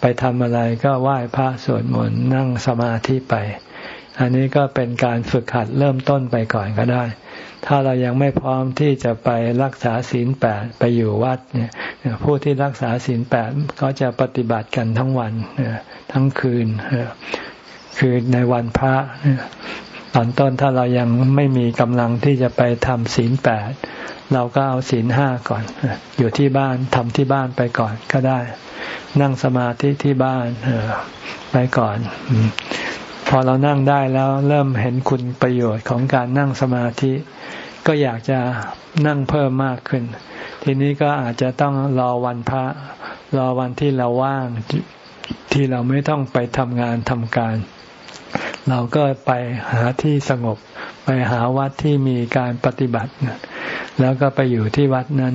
Speaker 1: ไปทำอะไรก็ไหว้พระสวดมนต์นั่งสมาธิไป อันนี้ก็เป็นการฝึกหัดเริ่มต้นไปก่อนก็ได้ ถ้าเรายังไม่พร้อมที่จะไปรักษาศีลแปดไปอยู่วัดเนี่ยผู้ที่รักษาศีลแปดก็จะปฏิบัติกันทั้งวันทั้งคืนคือในวันพระตอนต้นถ้าเรายังไม่มีกำลังที่จะไปทำศีลแปดเราก็เอาศีลห้าก่อน อยู่ที่บ้านทำที่บ้านไปก่อนก็ได้ นั่งสมาธิที่บ้านไปก่อน พอเรานั่งได้แล้วเริ่มเห็นคุณประโยชน์ของการนั่งสมาธิ ก็อยากจะนั่งเพิ่มมากขึ้น ทีนี้ก็อาจจะต้องรอวันพระ รอวันที่เราว่างที่เราไม่ต้องไปทำงานทำการ เราก็ไปหาที่สงบ ไปหาวัดที่มีการปฏิบัติ แล้วก็ไปอยู่ที่วัดนั้น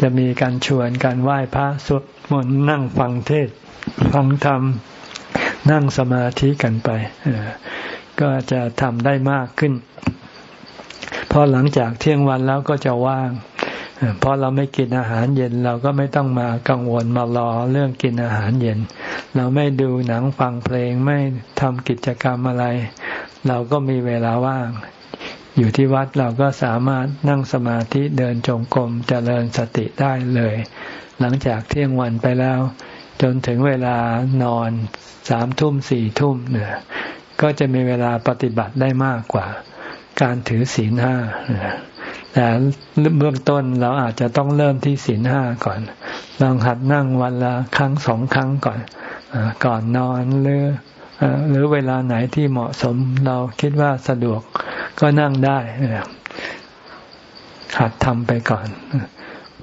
Speaker 1: จะมีการชวนการไหว้พระสวดมนต์นั่งฟังเทศฟังธรรม นั่งสมาธิกันไปก็จะทำได้มากขึ้นพอหลังจากเที่ยงวันแล้วก็จะว่างเพราะเราไม่กินอาหารเย็นเราก็ไม่ต้องมากังวลมารอเรื่องกินอาหารเย็น เราไม่ดูหนังฟังเพลงไม่ทำกิจกรรมอะไร เราก็มีเวลาว่าง อยู่ที่วัดเราก็สามารถนั่งสมาธิเดินจงกรมเจริญสติได้เลย หลังจากเที่ยงวันไปแล้ว จนถึงเวลานอนสามทุ่มสี่ทุ่มเนี่ยก็จะมีเวลาปฏิบัติได้มากกว่า การถือศีลห้าแต่เบื้องต้นเราอาจจะต้องเริ่มที่ศีลห้าก่อน ลองหัดนั่งวันละครั้งสองครั้งก่อนก่อนนอนหรือหรือเวลาไหนที่เหมาะสมเราคิดว่าสะดวกก็นั่งได้หัดทำไปก่อน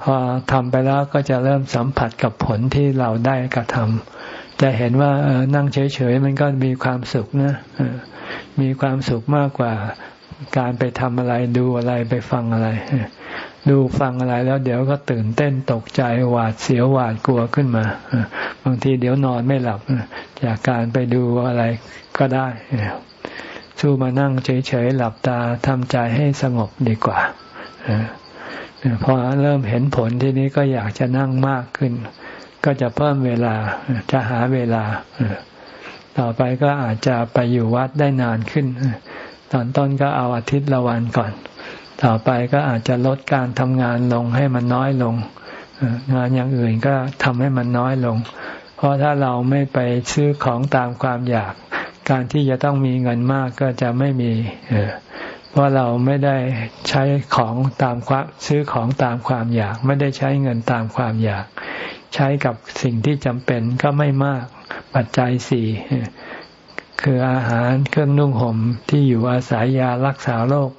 Speaker 1: พอทำไปแล้วก็จะเริ่มสัมผัสกับผลที่เราได้กระทำจะเห็นว่าเออนั่งเฉยๆมันก็มีความสุขนะมีความสุขมากกว่าการไปทำอะไรดูอะไรไปฟังอะไร ดูฟังอะไรแล้วเดี๋ยวก็ตื่นเต้นตกใจหวาดเสียวหวาดกลัวขึ้นมาบางทีเดี๋ยวนอนไม่หลับจากการไปดูอะไรก็ได้สู้มานั่งเฉยๆหลับตาทำใจให้สงบดีกว่า พอเริ่มเห็นผลทีนี้ก็อยากจะนั่งมากขึ้น ก็จะเพิ่มเวลาจะหาเวลา ต่อไปก็อาจจะไปอยู่วัดได้นานขึ้น ตอนต้นก็เอาอาทิตย์ละวันก่อน ต่อไปก็อาจจะลดการทำงานลงให้มันน้อยลง งานอย่างอื่นก็ทำให้มันน้อยลง เพราะถ้าเราไม่ไปซื้อของตามความอยาก การที่จะต้องมีเงินมากก็จะไม่มี เพราะเราไม่ได้ใช้ของตามความซื้อของตามความอยาก ไม่ได้ใช้เงินตามความอยาก ใช้กับสิ่งที่จำเป็นก็ไม่มากปัจจัยสี่คืออาหารเครื่องนุ่งห่มที่อยู่อาศัยยารักษาโรค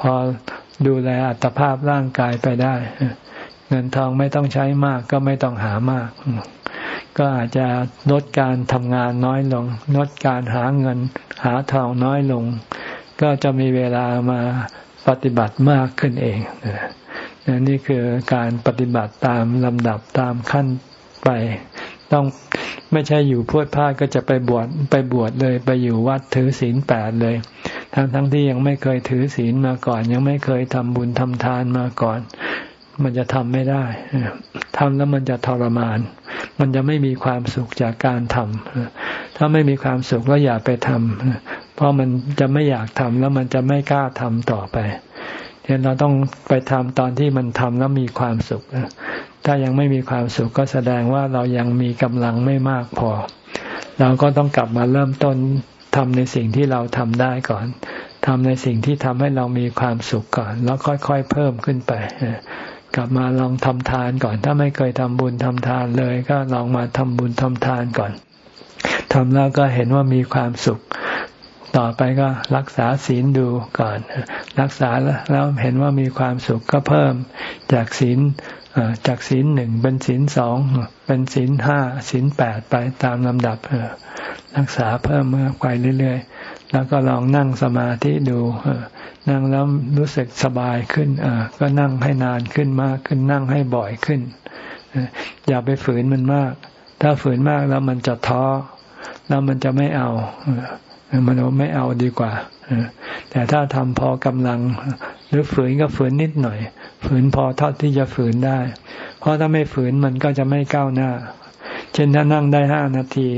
Speaker 1: พอดูแลอัตภาพร่างกายไปได้ เงินทองไม่ต้องใช้มากก็ไม่ต้องหามาก ก็อาจจะลดการทำงานน้อยลงลดการหาเงินหาทองน้อยลง ก็จะมีเวลามาปฏิบัติมากขึ้นเองนี่คือการปฏิบัติตามลำดับตามขั้นไป ต้องไม่ใช่อยู่พูดพลาดก็จะไปบวชไปบวชเลย ไปอยู่วัดถือศีลแปดเลย ทั้งทั้งที่ยังไม่เคยถือศีลมาก่อน ยังไม่เคยทำบุญทำทานมาก่อน มันจะทำไม่ได้ทำแล้วมันจะทรมาน มันจะไม่มีความสุขจากการทำถ้าไม่มีความสุขก็อย่าไปทำเพราะมันจะไม่อยากทำแล้วมันจะไม่กล้าทำต่อไปเเราต้องไปทำตอนที่มันทำแล้วมีความสุขถ้ายังไม่มีความสุขก็แสดงว่าเรายังมีกำลังไม่มากพอ เราก็ต้องกลับมาเริ่มต้นทำในสิ่งที่เราทำได้ก่อนทำในสิ่งที่ทำให้เรามีความสุขก่อน แล้วค่อยๆเพิ่มขึ้นไป กลับมาลองทำทานก่อน ถ้าไม่เคยทำบุญทำทานเลย ก็ลองมาทำบุญทำทานก่อนทำแล้วก็เห็นว่ามีความสุข ต่อไปก็รักษาศีลดูก่อน รักษาแล้วเห็นว่ามีความสุขก็เพิ่ม จากศีลจากศีลหนึ่งเป็นศีลสองเป็นศีลห้าศีลแปดไปตามลำดับรักษาเพิ่มเมื่อไปเรื่อยๆ แล้วก็ลองนั่งสมาธิดูนั่งแล้วรู้สึกสบายขึ้นก็นั่งให้นานขึ้นมากขึ้นนั่งให้บ่อยขึ้นอย่าไปฝืนมันมาก ถ้าฝืนมากแล้วมันจะท้อแล้วมันจะไม่เอามันไม่เอาดีกว่าแต่ถ้าทำพอกำลัง หรือฝืนก็ฝืนนิดหน่อย ฝืนพอเท่าที่จะฝืนได้ เพราะถ้าไม่ฝืนมันก็จะไม่ก้าวหน้า เช่นถ้านั่งได้ห้านาที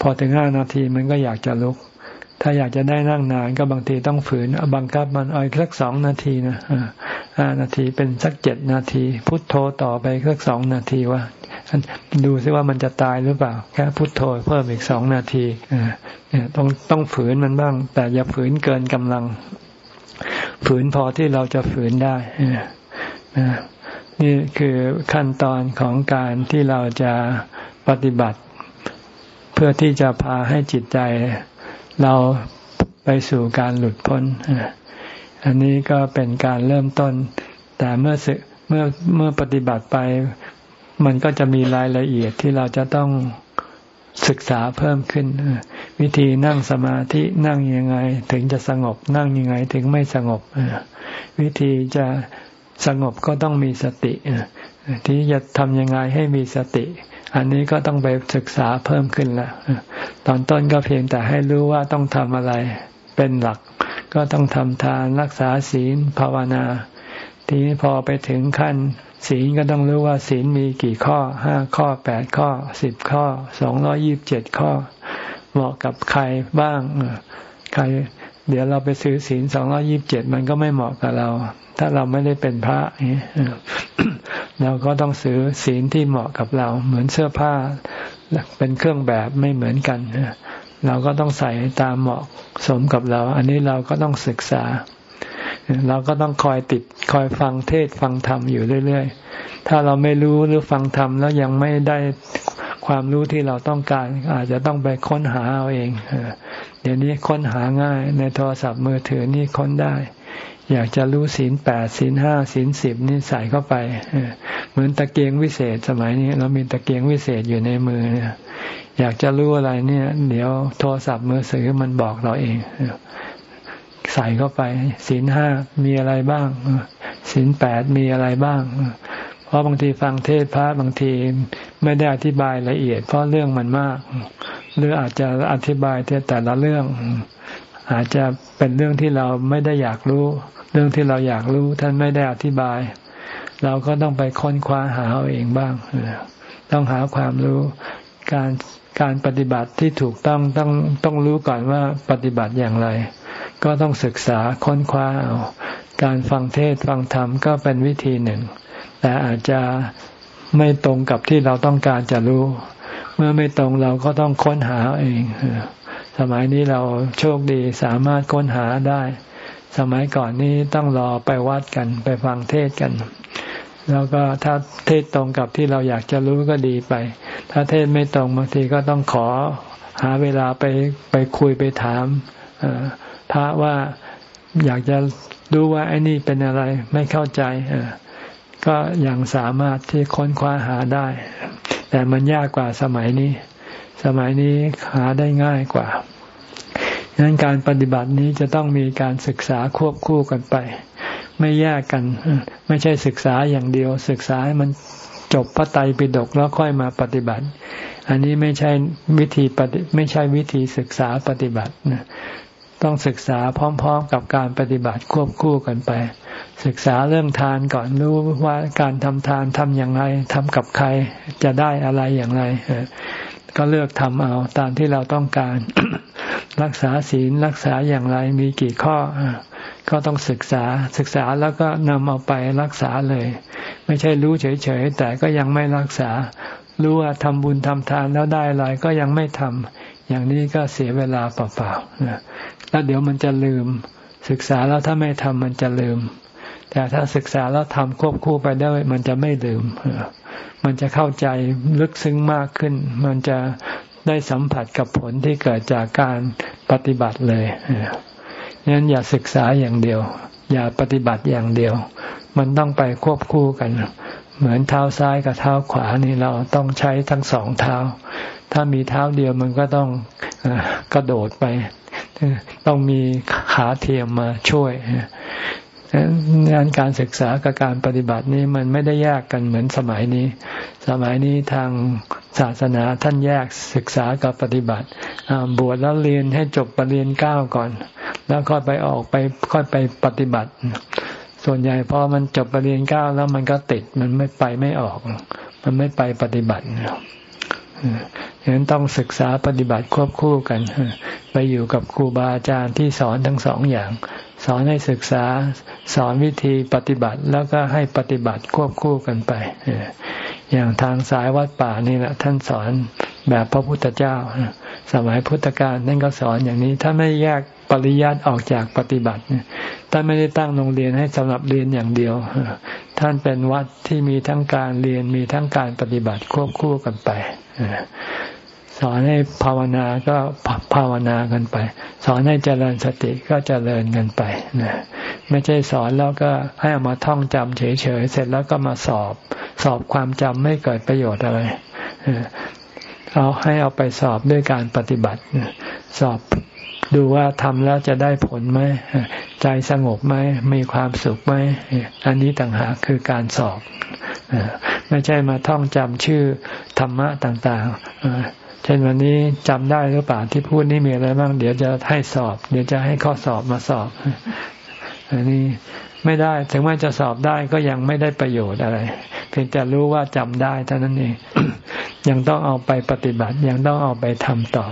Speaker 1: พอถึงห้านาทีมันก็อยากจะลุก ถ้าอยากจะได้นั่งนานก็บางทีต้องฝืนบังคับมันเอาอีกสักสองนาทีนะห้านาทีเป็นสักเจ็ดนาที พุทโธต่อไปสักสองนาทีว่าดูซิว่ามันจะตายหรือเปล่า แค่พุทโธเพิ่มอีกสองนาทีเนี่ยต้องต้องฝืนมันบ้าง แต่อย่าฝืนเกินกำลัง ฝืนพอที่เราจะฝืนได้นี่คือขั้นตอนของการที่เราจะปฏิบัติ เพื่อที่จะพาให้จิตใจ เราไปสู่การหลุดพ้น อันนี้ก็เป็นการเริ่มต้น แต่เมื่อเมื่อเมื่อปฏิบัติไป มันก็จะมีรายละเอียดที่เราจะต้องศึกษาเพิ่มขึ้น วิธีนั่งสมาธินั่งยังไง ถึงจะสงบนั่งยังไงถึงไม่สงบวิธีจะสงบก็ต้องมีสติที่จะทำยังไงให้มีสติ อันนี้ก็ต้องไปศึกษาเพิ่มขึ้นล้วตอนต้นก็เพียงแต่ให้รู้ว่าต้องทำอะไรเป็นหลัก ก็ต้องทำทานรักษาศีลภาวนา ทีนี้พอไปถึงขั้น ศีลก็ต้องรู้ว่าศีลมีกี่ข้อห้าข้อแปดข้อสิบข้อสองร้อยิบเจ็ดข้อ เหมาะกับใครบ้างใคร เดี๋ยวเราไปซื้อศีลสองร้อยิบเจ็ดมันก็ไม่เหมาะกับเรา ถ้าเราไม่ได้เป็นพระเราก็ต้องซื้อศีลที่เหมาะกับเรา เหมือนเสื้อผ้า เป็นเครื่องแบบไม่เหมือนกันเราก็ต้องใส่ตามเหมาะสมกับเรา อันนี้เราก็ต้องศึกษา เราก็ต้องคอยติดคอยฟังเทศฟังธรรมอยู่เรื่อยๆ ถ้าเราไม่รู้หรือฟังธรรมแล้วยังไม่ได้ความรู้ที่เราต้องการ อาจจะต้องไปค้นหาเอาเอง เดี๋ยวนี้ค้นหาง่ายในโทรศัพท์มือถือนี่ค้นได้ อยากจะรู้ศีลแปดศีลห้าศีลสิบนี่ใส่เข้าไปเหมือนตะเกียงวิเศษสมัยนี้เรามีตะเกียงวิเศษอยู่ในมือเนี่ยอยากจะรู้อะไรเนี่ย เดี๋ยวโทรศัพท์มือถือมันบอกเราเองใส่เข้าไปศีลห้ามีอะไรบ้างศีลแปดมีอะไรบ้าง เพราะบางทีฟังเทศพระบางทีไม่ได้อธิบายละเอียด เพราะเรื่องมันมาก หรืออาจจะอธิบายแต่ละเรื่อง อาจจะเป็นเรื่องที่เราไม่ได้อยากรู้ เรื่องที่เราอยากรู้ท่านไม่ได้อธิบาย เราก็ต้องไปค้นคว้าหาเอาเองบ้าง ต้องหาความรู้การการปฏิบัติที่ถูกต้องต้องต้องรู้ก่อนว่าปฏิบัติอย่างไร ก็ต้องศึกษาค้นคว้าเอาการฟังเทศฟังธรรมก็เป็นวิธีหนึ่ง แต่อาจจะไม่ตรงกับที่เราต้องการจะรู้ เมื่อไม่ตรงเราก็ต้องค้นหาเอง สมัยนี้เราโชคดีสามารถค้นหาได้ สมัยก่อนนี้ต้องรอไปวัดกันไปฟังเทศกัน แล้วก็ถ้าเทศตรงกับที่เราอยากจะรู้ก็ดีไป ถ้าเทศไม่ตรงบางทีก็ต้องขอหาเวลาไปไปคุยไปถามพระว่าอยากจะดูว่าไอ้นี่เป็นอะไรไม่เข้าใจ ก็ยังสามารถที่ค้นคว้าหาได้ แต่มันยากกว่าสมัยนี้ สมัยนี้หาได้ง่ายกว่าดังนั้นการปฏิบัตินี้จะต้องมีการศึกษาควบคู่กันไป ไม่แยกกัน ไม่ใช่ศึกษาอย่างเดียว ศึกษาให้มันจบพระไตรปิฎกแล้วค่อยมาปฏิบัติ อันนี้ไม่ใช่วิธีปฏิไม่ใช่วิธีศึกษาปฏิบัติต้องศึกษาพร้อม ๆ กับการปฏิบัติควบคู่กันไป ศึกษาเรื่องทานก่อนรู้ว่าการทำทานทำอย่างไรทำกับใครจะได้อะไรอย่างไรก็เลือกทำเอาตามที่เราต้องการ รักษาศีลรักษาอย่างไรมีกี่ข้อ ก็ต้องศึกษาศึกษาแล้วก็นำเอาไปรักษาเลย ไม่ใช่รู้เฉยๆแต่ก็ยังไม่รักษา รู้ว่าทำบุญทำทานแล้วได้อะไรก็ยังไม่ทำอย่างนี้ก็เสียเวลาเปล่าๆแล้วเดี๋ยวมันจะลืม ศึกษาแล้วถ้าไม่ทำมันจะลืม แต่ถ้าศึกษาแล้วทำควบคู่ไปได้มันจะไม่ลืม มันจะเข้าใจลึกซึ้งมากขึ้น มันจะได้สัมผัสกับผลที่เกิดจากการปฏิบัติเลยงั้นอย่าศึกษาอย่างเดียว อย่าปฏิบัติอย่างเดียว มันต้องไปควบคู่กัน เหมือนเท้าซ้ายกับเท้าขวานี่เราต้องใช้ทั้งสองเท้า ถ้ามีเท้าเดียวมันก็ต้องกระโดดไป ต้องมีขาเทียมมาช่วย งานการศึกษากับการปฏิบัตินี้มันไม่ได้แยกกันเหมือนสมัยนี้ สมัยนี้ทางศาสนาท่านแยกศึกษากับปฏิบัติบวชแล้วเรียนให้จบปรริญญาเก้าก่อน แล้วค่อยไปออกไปค่อยไปปฏิบัติ ส่วนใหญ่พอมันจบปรริญญาเก้าแล้วมันก็ติดมันไม่ไปไม่ออก มันไม่ไปปฏิบัติฉะนั้นต้องศึกษาปฏิบัติควบคู่กัน ไปอยู่กับครูบาอาจารย์ที่สอนทั้งสองอย่าง สอนให้ศึกษา สอนวิธีปฏิบัติแล้วก็ให้ปฏิบัติควบคู่กันไป อย่างทางสายวัดป่านี่แหละท่านสอนแบบพระพุทธเจ้า สมัยพุทธกาลท่านก็สอนอย่างนี้ถ้าไม่แยกปริยัติออกจากปฏิบัติท่านไม่ได้ตั้งโรงเรียนให้สำหรับเรียนอย่างเดียว ท่านเป็นวัดที่มีทั้งการเรียนมีทั้งการปฏิบัติควบคู่กันไป สอนให้ภาวนาก็ภาวนากันไป สอนให้เจริญสติก็เจริญกันไปนะไม่ใช่สอนแล้วก็ให้เอามาท่องจำเฉยๆเสร็จแล้วก็มาสอบ สอบความจำไม่เกิดประโยชน์อะไรเอาให้เอาไปสอบด้วยการปฏิบัติ สอบดูว่าทำแล้วจะได้ผลไหมใจสงบไหมมีความสุขไหมอันนี้ต่างหากคือการสอบไม่ใช่มาท่องจำชื่อธรรมะต่างๆ เช่นวันนี้จำได้หรือเปล่าที่พูดนี่มีอะไรบ้างเดี๋ยวจะให้สอบ เดี๋ยวจะให้ข้อสอบมาสอบอันนี้ไม่ได้ถึงแม้จะสอบได้ก็ยังไม่ได้ประโยชน์อะไร เพียงแต่รู้ว่าจำได้เท่านั้นเองยังต้องเอาไปปฏิบัติ ยังต้องเอาไปทำต่อ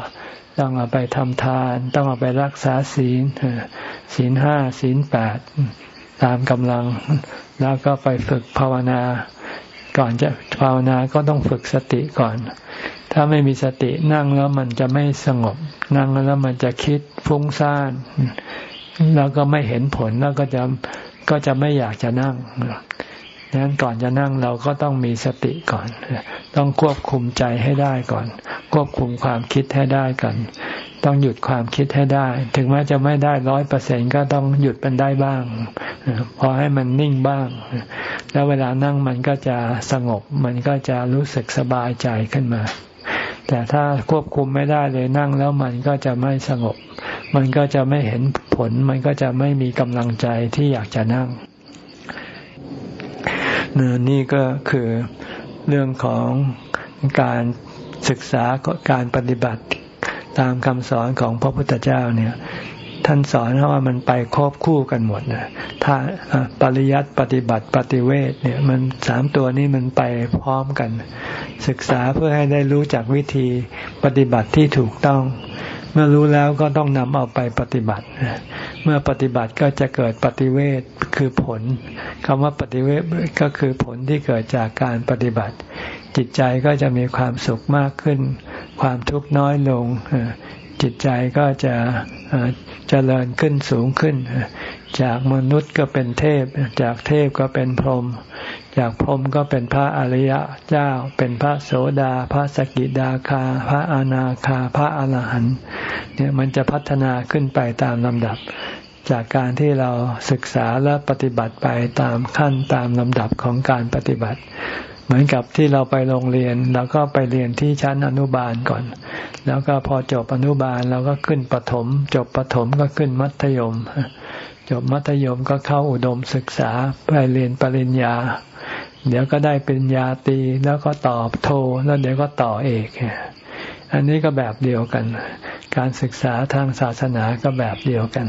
Speaker 1: ต้องเอาไปทำทาน ต้องเอาไปรักษาศีลศีลห้าศีลแปดตามกำลัง แล้วก็ไปฝึกภาวนา ก่อนจะภาวนาก็ต้องฝึกสติก่อน ถ้าไม่มีสตินั่งแล้วมันจะไม่สงบ นั่งแล้วมันจะคิดฟุ้งซ่านแล้วก็ไม่เห็นผลแล้วก็จะก็จะไม่อยากจะนั่งดังนั้นก่อนจะนั่งเราก็ต้องมีสติก่อน ต้องควบคุมใจให้ได้ก่อน ควบคุมความคิดให้ได้ก่อน ต้องหยุดความคิดให้ได้ ถึงแม้จะไม่ได้ร้อยเปอร์เซ็นก็ต้องหยุดมันได้บ้าง พอให้มันนิ่งบ้าง แล้วเวลานั่งมันก็จะสงบ มันก็จะรู้สึกสบายใจขึ้นมา แต่ถ้าควบคุมไม่ได้เลยนั่งแล้วมันก็จะไม่สงบ มันก็จะไม่เห็นผล มันก็จะไม่มีกำลังใจที่อยากจะนั่งเนี่ก็คือเรื่องของการศึกษาการปฏิบัติตามคำสอนของพระพุทธเจ้าเนี่ย ท่านสอนว่ามันไปครบคู่กันหมดนะถ้าปริยัติปฏิบัติปฏิเวทเนี่ยมันสามตัวนี้มันไปพร้อมกัน ศึกษาเพื่อให้ได้รู้จักวิธีปฏิบัติที่ถูกต้อง เมื่อรู้แล้วก็ต้องนำเอาไปปฏิบัติ เมื่อปฏิบัติก็จะเกิดปฏิเวทคือผลคำว่าปฏิเวทก็คือผลที่เกิดจากการปฏิบัติ จิตใจก็จะมีความสุขมากขึ้น ความทุกข์น้อยลงจิตใจก็จะ เจริญขึ้นสูงขึ้น จากมนุษย์ก็เป็นเทพ จากเทพก็เป็นพรหมจากพรหมก็เป็นพระอริยะเจ้า เป็นพระโสดา พระสกิดาคา พระอนาคา พระอรหันต์เนี่ยมันจะพัฒนาขึ้นไปตามลำดับ จากการที่เราศึกษาและปฏิบัติไปตามขั้นตามลำดับของการปฏิบัติ เหมือนกับที่เราไปโรงเรียนเราก็ไปเรียนที่ชั้นอนุบาลก่อน แล้วก็พอจบอนุบาลเราก็ขึ้นปถม จบปถมก็ขึ้นมัธยม จบมัธยมก็เข้าอุดมศึกษาไปเรียนปริญญา เดี๋ยวก็ได้ปริญญาตรีแล้วก็ตอบโทแล้วเดี๋ยวก็ต่อเอกอันนี้ก็แบบเดียวกัน การศึกษาทางศาสนาก็แบบเดียวกัน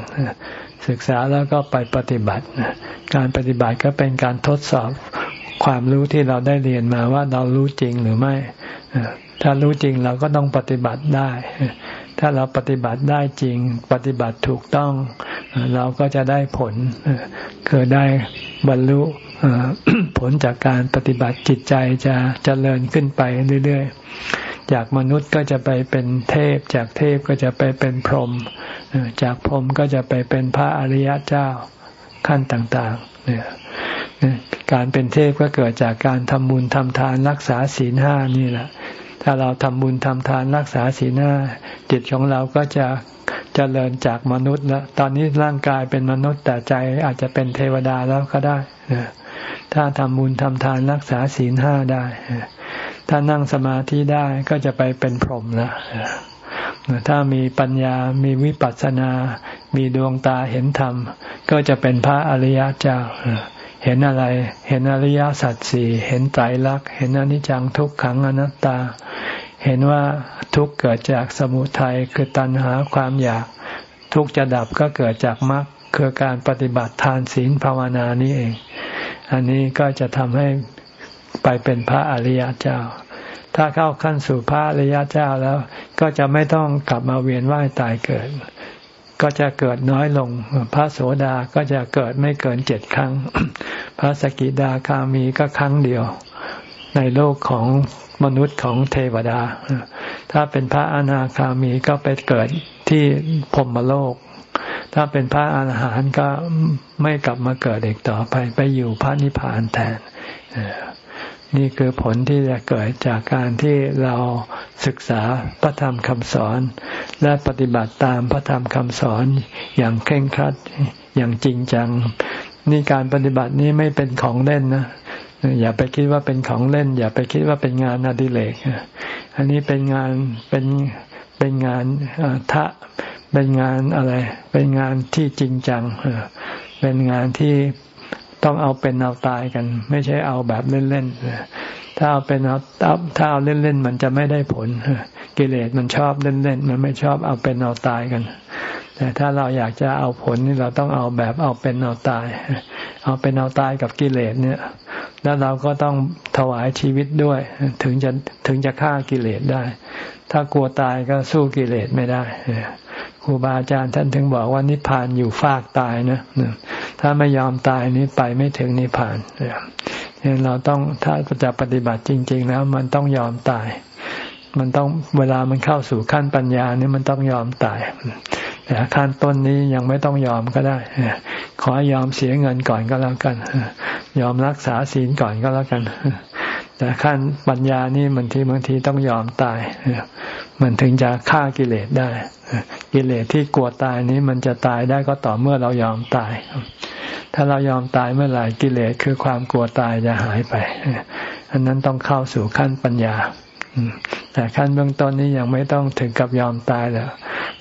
Speaker 1: ศึกษาแล้วก็ไปปฏิบัติ การปฏิบัติก็เป็นการทดสอบ ความรู้ที่เราได้เรียนมาว่าเรารู้จริงหรือไม่ถ้ารู้จริงเราก็ต้องปฏิบัติได้ ถ้าเราปฏิบัติได้จริง ปฏิบัติถูกต้อง เราก็จะได้ผลคือได้บรรลุผลจากการปฏิบัติจิตใจจะจะเจริญขึ้นไปเรื่อยๆ จากมนุษย์ก็จะไปเป็นเทพ จากเทพก็จะไปเป็นพรหม จากพรหมก็จะไปเป็นพระอริยเจ้าขั้นต่าง ๆ เนี่ย การเป็นเทพก็เกิดจากการทำบุญทำทานรักษาศีลห้านี่แหละ ถ้าเราทำบุญทำทานรักษาศีลห้าจิตของเราก็จะจะเจริญจากมนุษย์แล้วตอนนี้ร่างกายเป็นมนุษย์แต่ใจอาจจะเป็นเทวดาแล้วก็ได้ถ้าทำบุญทำทานรักษาศีลห้าได้ ถ้านั่งสมาธิได้ก็จะไปเป็นพรหมละถ้ามีปัญญา มีวิปัสสนา มีดวงตาเห็นธรรม ก็จะเป็นพระอริยเจ้า เห็นอะไร เห็นอริยสัจสี่ เห็นไตรลักษณ์ เห็นอนิจจังทุกขังอนัตตา เห็นว่าทุกเกิดจากสมุทัยคือตัณหาความอยาก ทุกจะดับก็เกิดจากมรรคคือการปฏิบัติทานศีลภาวนานี้เอง อันนี้ก็จะทำให้ไปเป็นพระอริยเจ้า ถ้าเข้าขั้นสู่พระอริยเจ้าแล้ว ก็จะไม่ต้องกลับมาเวียนว่ายตายเกิด ก็จะเกิดน้อยลง พระโสดาก็จะเกิดไม่เกินเจ็ดครั้ง พระสกิดาคามีก็ครั้งเดียว ในโลกของมนุษย์ของเทวดา ถ้าเป็นพระอนาคามีก็ไปเกิดที่พรมโลก ถ้าเป็นพระอาหารหันต์ก็ไม่กลับมาเกิดอีกต่อไป ไปอยู่พระนิพพานแทน นี่คือผลที่จะเกิดจากการที่เราศึกษาพระธรรมคำสอน และปฏิบัติตามพระธรรมคำสอนอย่างเคร่งครัดอย่างจริงจัง นี่การปฏิบัตินี้ไม่เป็นของเล่นนะอย่าไปคิดว่าเป็นของเล่น อย่าไปคิดว่าเป็นงานอดิเรกอันนี้เป็นงานเป็นเป็นงานทะเป็นงานอะไร เป็นงานที่จริงจังเป็นงานที่ ต้องเอาเป็นเอาตายกัน ไม่ใช่เอาแบบเล่นๆถ้าเอาเป็นเอาถ้าเอาเล่นๆมันจะไม่ได้ผลกิเลสมันชอบเล่นๆมันไม่ชอบเอาเป็นเอาตายกัน แต่ถ้าเราอยากจะเอาผลนี่เราต้องเอาแบบเอาเป็นเอาตาย เอาเป็นเอาตายกับกิเลสเนี่ย แล้วเราก็ต้องถวายชีวิตด้วย ถึงจะถึงจะฆ่ากิเลสได้ ถ้ากลัวตายก็สู้กิเลสไม่ได้ครูบาอาจารย์ท่านถึงบอกว่านิพพานอยู่ฟากตายนะถ้าไม่ยอมตายนี้ไปไม่ถึงนิพพานเนี่ยเราต้องถ้าจะปฏิบัติจริง ๆ แล้ว มันต้องยอมตาย มันต้องเวลามันเข้าสู่ขั้นปัญญานี่มันต้องยอมตายแต่ขั้นต้นนี้ยังไม่ต้องยอมก็ได้ขอยอมเสียเงินก่อนก็แล้วกัน ยอมรักษาศีลก่อนก็แล้วกัน แต่ขั้นปัญญานี่มันทีบางทีต้องยอมตาย มันถึงจะฆ่ากิเลสได้ กิเลสที่กลัวตายนี้มันจะตายได้ก็ต่อเมื่อเรายอมตาย ถ้าเรายอมตายเมื่อไหร่กิเลสคือความกลัวตายจะหายไป อันนั้นต้องเข้าสู่ขั้นปัญญาแต่ขั้นเบื้องต้นนี้ยังไม่ต้องถึงกับยอมตายแล้ว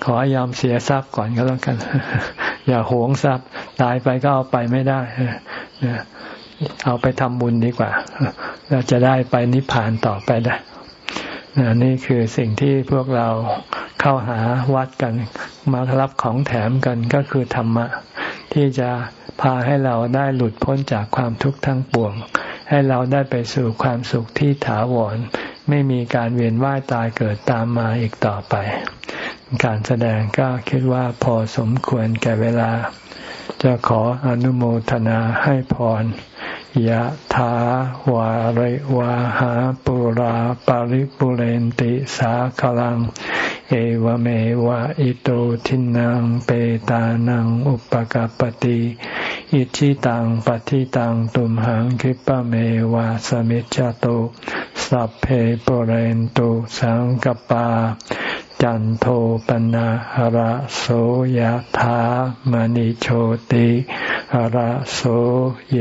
Speaker 1: ขอให้ยอมเสียทรัพย์ก่อนก็แล้วกัน อย่าหวงทรัพย์ ตายไปก็เอาไปไม่ได้ เอาไปทำบุญดีกว่า เราจะได้ไปนิพพานต่อไปได้นี่คือสิ่งที่พวกเราเข้าหาวัดกัน มารับของแถมกันก็คือธรรมะ ที่จะพาให้เราได้หลุดพ้นจากความทุกข์ทั้งปวง ให้เราได้ไปสู่ความสุขที่ถาวร ไม่มีการเวียนว่ายตายเกิดตามมาอีกต่อไป การแสดงก็คิดว่าพอสมควรแก่เวลา จะขออนุโมทนาให้พรยะถาวาริวาหาปุราปาริปุเรนติสาคลัง เอวเมวะอิโตทินังเปตานังอุปกปติอิชิตังปฏิตังตุมหังคิปะเมวะสมิจจโตสัพเพปุเรนตุสังกปา จันโทปนะหระโสยธามณิโชติหระโส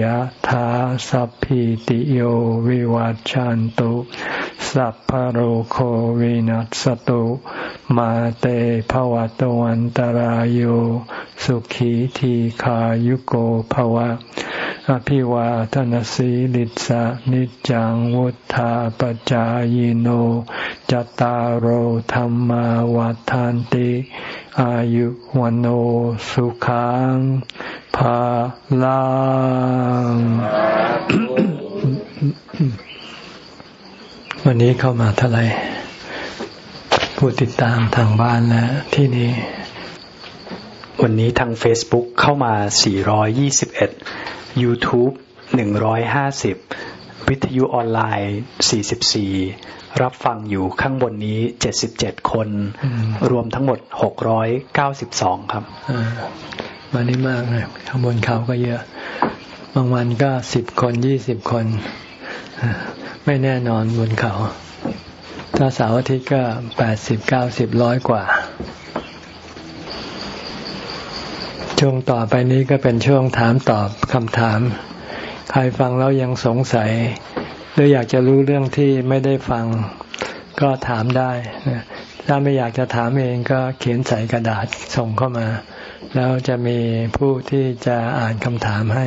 Speaker 1: ยธาสัพพิติโยวิวัจจันตุสัพพโรโควินัสตุมาเตภวะตวันตารโยสุขีทีขายุโกภวะ อภิวาทนสีลิสะนิจังวุธาปจายโนจตารโธรรมวาทานติ อายุวันโอสุขังภาลังวันนี้เข้ามาเท่าไหร่ผู้ติดตามทางบ้านและที่นี้
Speaker 2: วันนี้ทาง Facebook เข้ามา 421 YouTube 150 วิทยุออนไลน์ 44 รับฟังอยู่ข้างบนนี้77คน รวมทั้งหมด692ครับ
Speaker 1: วันนี้มากเลยข้างบนเขาก็เยอะ บางวันก็สิบคนยี่สิบคน ไม่แน่นอนบนเขา ถ้าเสาร์อาทิตย์ก็แปดสิบเก้าสิบร้อยกว่า ช่วงต่อไปนี้ก็เป็นช่วงถามตอบคำถาม ใครฟังแล้วยังสงสัย หรืออยากจะรู้เรื่องที่ไม่ได้ฟังก็ถามได้ ถ้าไม่อยากจะถามเองก็เขียนใส่กระดาษส่งเข้ามา แล้วจะมีผู้ที่จะอ่านคำถามให้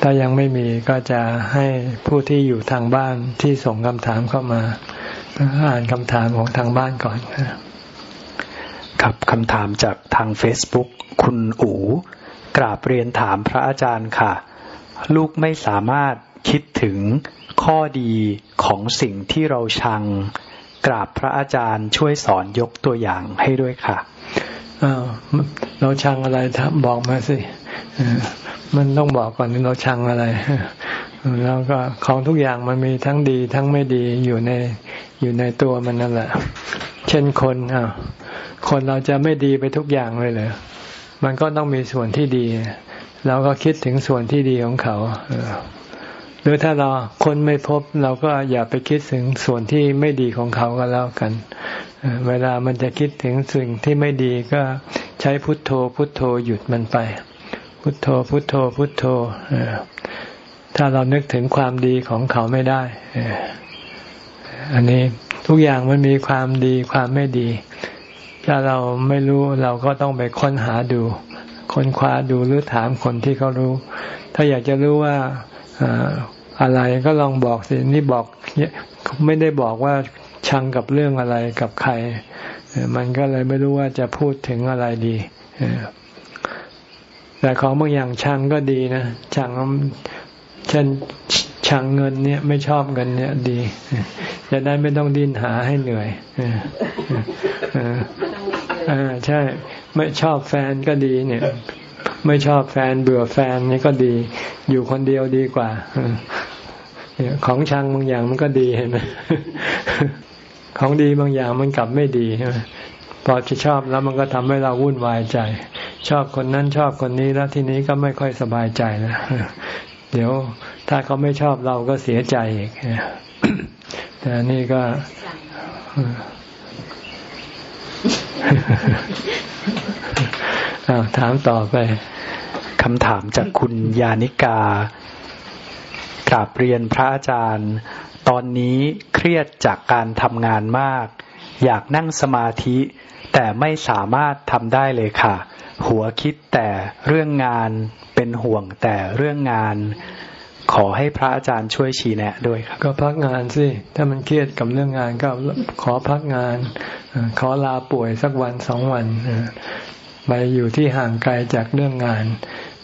Speaker 1: ถ้ายังไม่มีก็จะให้ผู้ที่อยู่ทางบ้านที่ส่งคำถามเข้ามา อ่านคำถามของทางบ้านก่อน
Speaker 2: ครับคำถามจากทาง Facebook คุณอู๋กราบเรียนถามพระอาจารย์ค่ะ ลูกไม่สามารถ คิดถึงข้อดีของสิ่งที่เราชัง กราบพระอาจารย์ช่วยสอนยกตัวอย่างให้ด้วยค่ะ
Speaker 1: เราชังอะไรทับบอกมาสิมันต้องบอกก่อนเราชังอะไรแล้วก็ของทุกอย่างมันมีทั้งดีทั้งไม่ดีอยู่ในอยู่ในตัวมันนั่นแหละ เช่นคนอ่าคนเราจะไม่ดีไปทุกอย่างเลยเลยมันก็ต้องมีส่วนที่ดี เราก็คิดถึงส่วนที่ดีของเขา หรือถ้าเราคนไม่พบเราก็อย่าไปคิดถึงส่วนที่ไม่ดีของเขาก็แล้วกัน เวลามันจะคิดถึงสิ่งที่ไม่ดีก็ใช้พุทโธพุทโธหยุดมันไป พุทโธพุทโธพุทโธถ้าเรานึกถึงความดีของเขาไม่ได้อันนี้ทุกอย่างมันมีความดีความไม่ดี ถ้าเราไม่รู้เราก็ต้องไปค้นหาดู ค้นคว้าดูหรือถามคนที่เขารู้ ถ้าอยากจะรู้ว่า อะไรก็ลองบอกสินี่บอกไม่ได้บอกว่าชังกับเรื่องอะไรกับใคร มันก็เลยไม่รู้ว่าจะพูดถึงอะไรดีแต่ของบางอย่างชังก็ดีนะชังเช่นชังเงินเนี่ยไม่ชอบเงินเนี่ยดี จะได้ไม่ต้องดิ้นหาให้เหนื่อยอ่าใช่ ไม่ชอบแฟนก็ดีเนี่ย ไม่ชอบแฟนเบื่อแฟนนี่ก็ดี อยู่คนเดียวดีกว่าของชังบางอย่างมันก็ดีเห็นไหมของดีบางอย่างมันกลับไม่ดีใช่ไหมพอจะชอบแล้วมันก็ทำให้เราวุ่นวายใจ ชอบคนนั้นชอบคนนี้แล้วทีนี้ก็ไม่ค่อยสบายใจแล้วเดี๋ยวถ้าเขาไม่ชอบเราก็เสียใจอีกแต่นี่ก็ ถามต่อไป
Speaker 2: คำถามจากคุณยานิกากราบเรียนพระอาจารย์ ตอนนี้เครียดจากการทำงานมาก อยากนั่งสมาธิ แต่ไม่สามารถทำได้เลยค่ะ หัวคิดแต่เรื่องงานเป็นห่วงแต่เรื่องงาน ขอให้พระอาจารย์ช่วยชี้แนะด้วยครับ
Speaker 1: ก็พักงานสิ ถ้ามันเครียดกับเรื่องงานก็ขอพักงาน ขอลาป่วยสักวันสองวัน ไปอยู่ที่ห่างไกลจากเรื่องงาน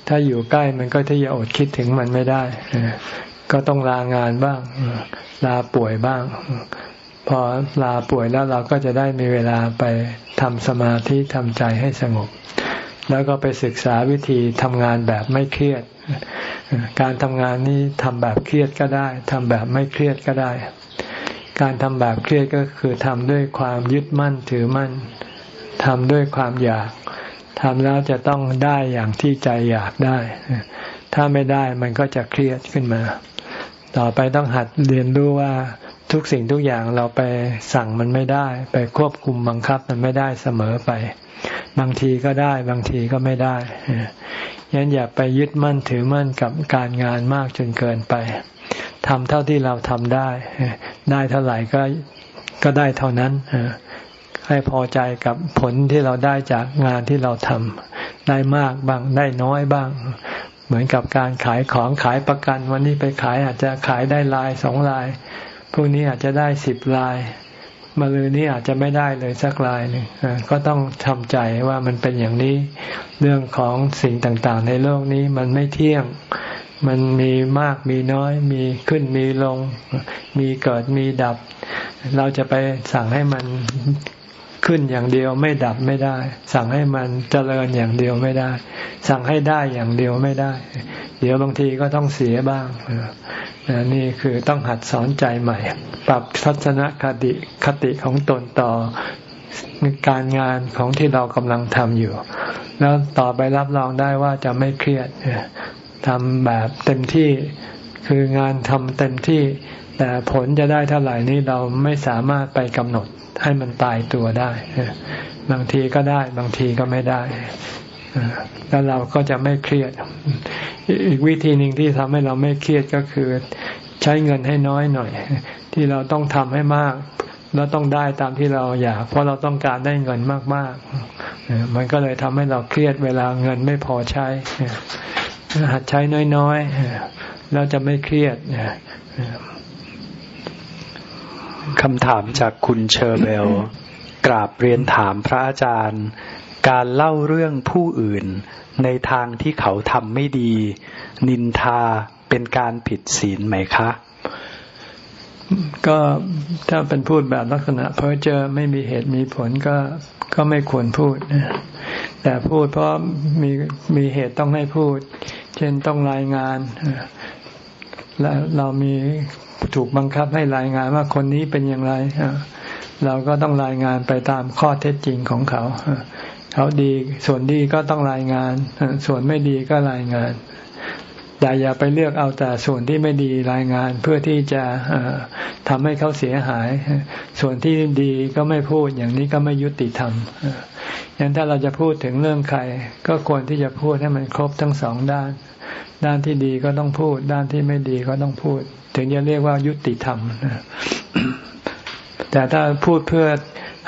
Speaker 1: ถ้าอยู่ใกล้มันก็ที่จะอดคิดถึงมันไม่ได้ ก็ต้องลางานบ้าง ลาป่วยบ้าง พอลาป่วยแล้วเราก็จะได้มีเวลาไปทำสมาธิทำใจให้สงบ แล้วก็ไปศึกษาวิธีทำงานแบบไม่เครียด การทำงานนี้ทำแบบเครียดก็ได้ทำแบบไม่เครียดก็ได้ การทำแบบเครียดก็คือทำด้วยความยึดมั่นถือมั่นทำด้วยความอยาก ทำแล้วจะต้องได้อย่างที่ใจอยากได้ ถ้าไม่ได้มันก็จะเครียดขึ้นมา ต่อไปต้องหัดเรียนรู้ว่าทุกสิ่งทุกอย่างเราไปสั่งมันไม่ได้ ไปควบคุมบังคับมันไม่ได้เสมอไป บางทีก็ได้บางทีก็ไม่ได้ยันอย่าไปยึดมั่นถือมั่นกับการงานมากจนเกินไปทำเท่าที่เราทำได้ ได้เท่าไหร่ก็ก็ได้เท่านั้น ให้พอใจกับผลที่เราได้จากงานที่เราทำได้มากบ้างได้น้อยบ้าง เหมือนกับการขายของขายประกัน วันนี้ไปขายอาจจะขายได้ลายสองลายพรุ่งนี้อาจจะได้สิบลายมาลือนี้อาจจะไม่ได้เลยสักลายหนึ่งก็ต้องทำใจว่ามันเป็นอย่างนี้ เรื่องของสิ่งต่างๆ ในโลกนี้มันไม่เที่ยง มันมีมากมีน้อย มีขึ้นมีลง มีเกิดมีดับ เราจะไปสั่งให้มัน ขึ้นอย่างเดียวไม่ดับไม่ได้ สั่งให้มันเจริญอย่างเดียวไม่ได้ สั่งให้ได้อย่างเดียวไม่ได้ เดี๋ยวบางทีก็ต้องเสียบ้างนี่คือต้องหัดสอนใจใหม่ ปรับทัศนคติคติของตนต่อการงานของที่เรากำลังทำอยู่ แล้วต่อไปรับรองได้ว่าจะไม่เครียดทำแบบเต็มที่คืองานทำเต็มที่ แต่ผลจะได้เท่าไหร่นี้เราไม่สามารถไปกำหนด ให้มันตายตัวได้ บางทีก็ได้ บางทีก็ไม่ได้ แล้วเราก็จะไม่เครียด อีกวิธีหนึ่งที่ทำให้เราไม่เครียดก็คือ ใช้เงินให้น้อยหน่อย ที่เราต้องทำให้มาก แล้วต้องได้ตามที่เราอยาก เพราะเราต้องการได้เงินมากๆ มันก็เลยทำให้เราเครียดเวลาเงินไม่พอใช้หัดใช้น้อยๆ แล้วจะไม่เครียด
Speaker 2: คำถามจากคุณเชอร์เบล กราบเรียนถามพระอาจารย์ การเล่าเรื่องผู้อื่น ในทางที่เขาทำไม่ดี นินทาเป็นการผิดศีลไหมคะ
Speaker 1: ก็ถ้าเป็นพูดแบบลักษณะเพ้อเจอไม่มีเหตุมีผลก็ก็ไม่ควรพูดแต่พูดเพราะมีมีเหตุต้องให้พูด เช่นต้องรายงาน และเรามีถูกบังคับให้รายงานว่าคนนี้เป็นอย่างไรเราก็ต้องรายงานไปตามข้อเท็จจริงของเขาเขาดีส่วนดีก็ต้องรายงาน ส่วนไม่ดีก็รายงานแต่อย่าไปเลือกเอาแต่ส่วนที่ไม่ดีรายงานเพื่อที่จะทำให้เขาเสียหาย ส่วนที่ดีก็ไม่พูดอย่างนี้ก็ไม่ยุติธรรมย่งถ้าเราจะพูดถึงเรื่องใคร ก็ควรที่จะพูดให้มันครบทั้งสองด้าน ด้านที่ดีก็ต้องพูด ด้านที่ไม่ดีก็ต้องพูด ถึงจะเรียกว่ายุติธรรมแต่ถ้าพูดเพื่อ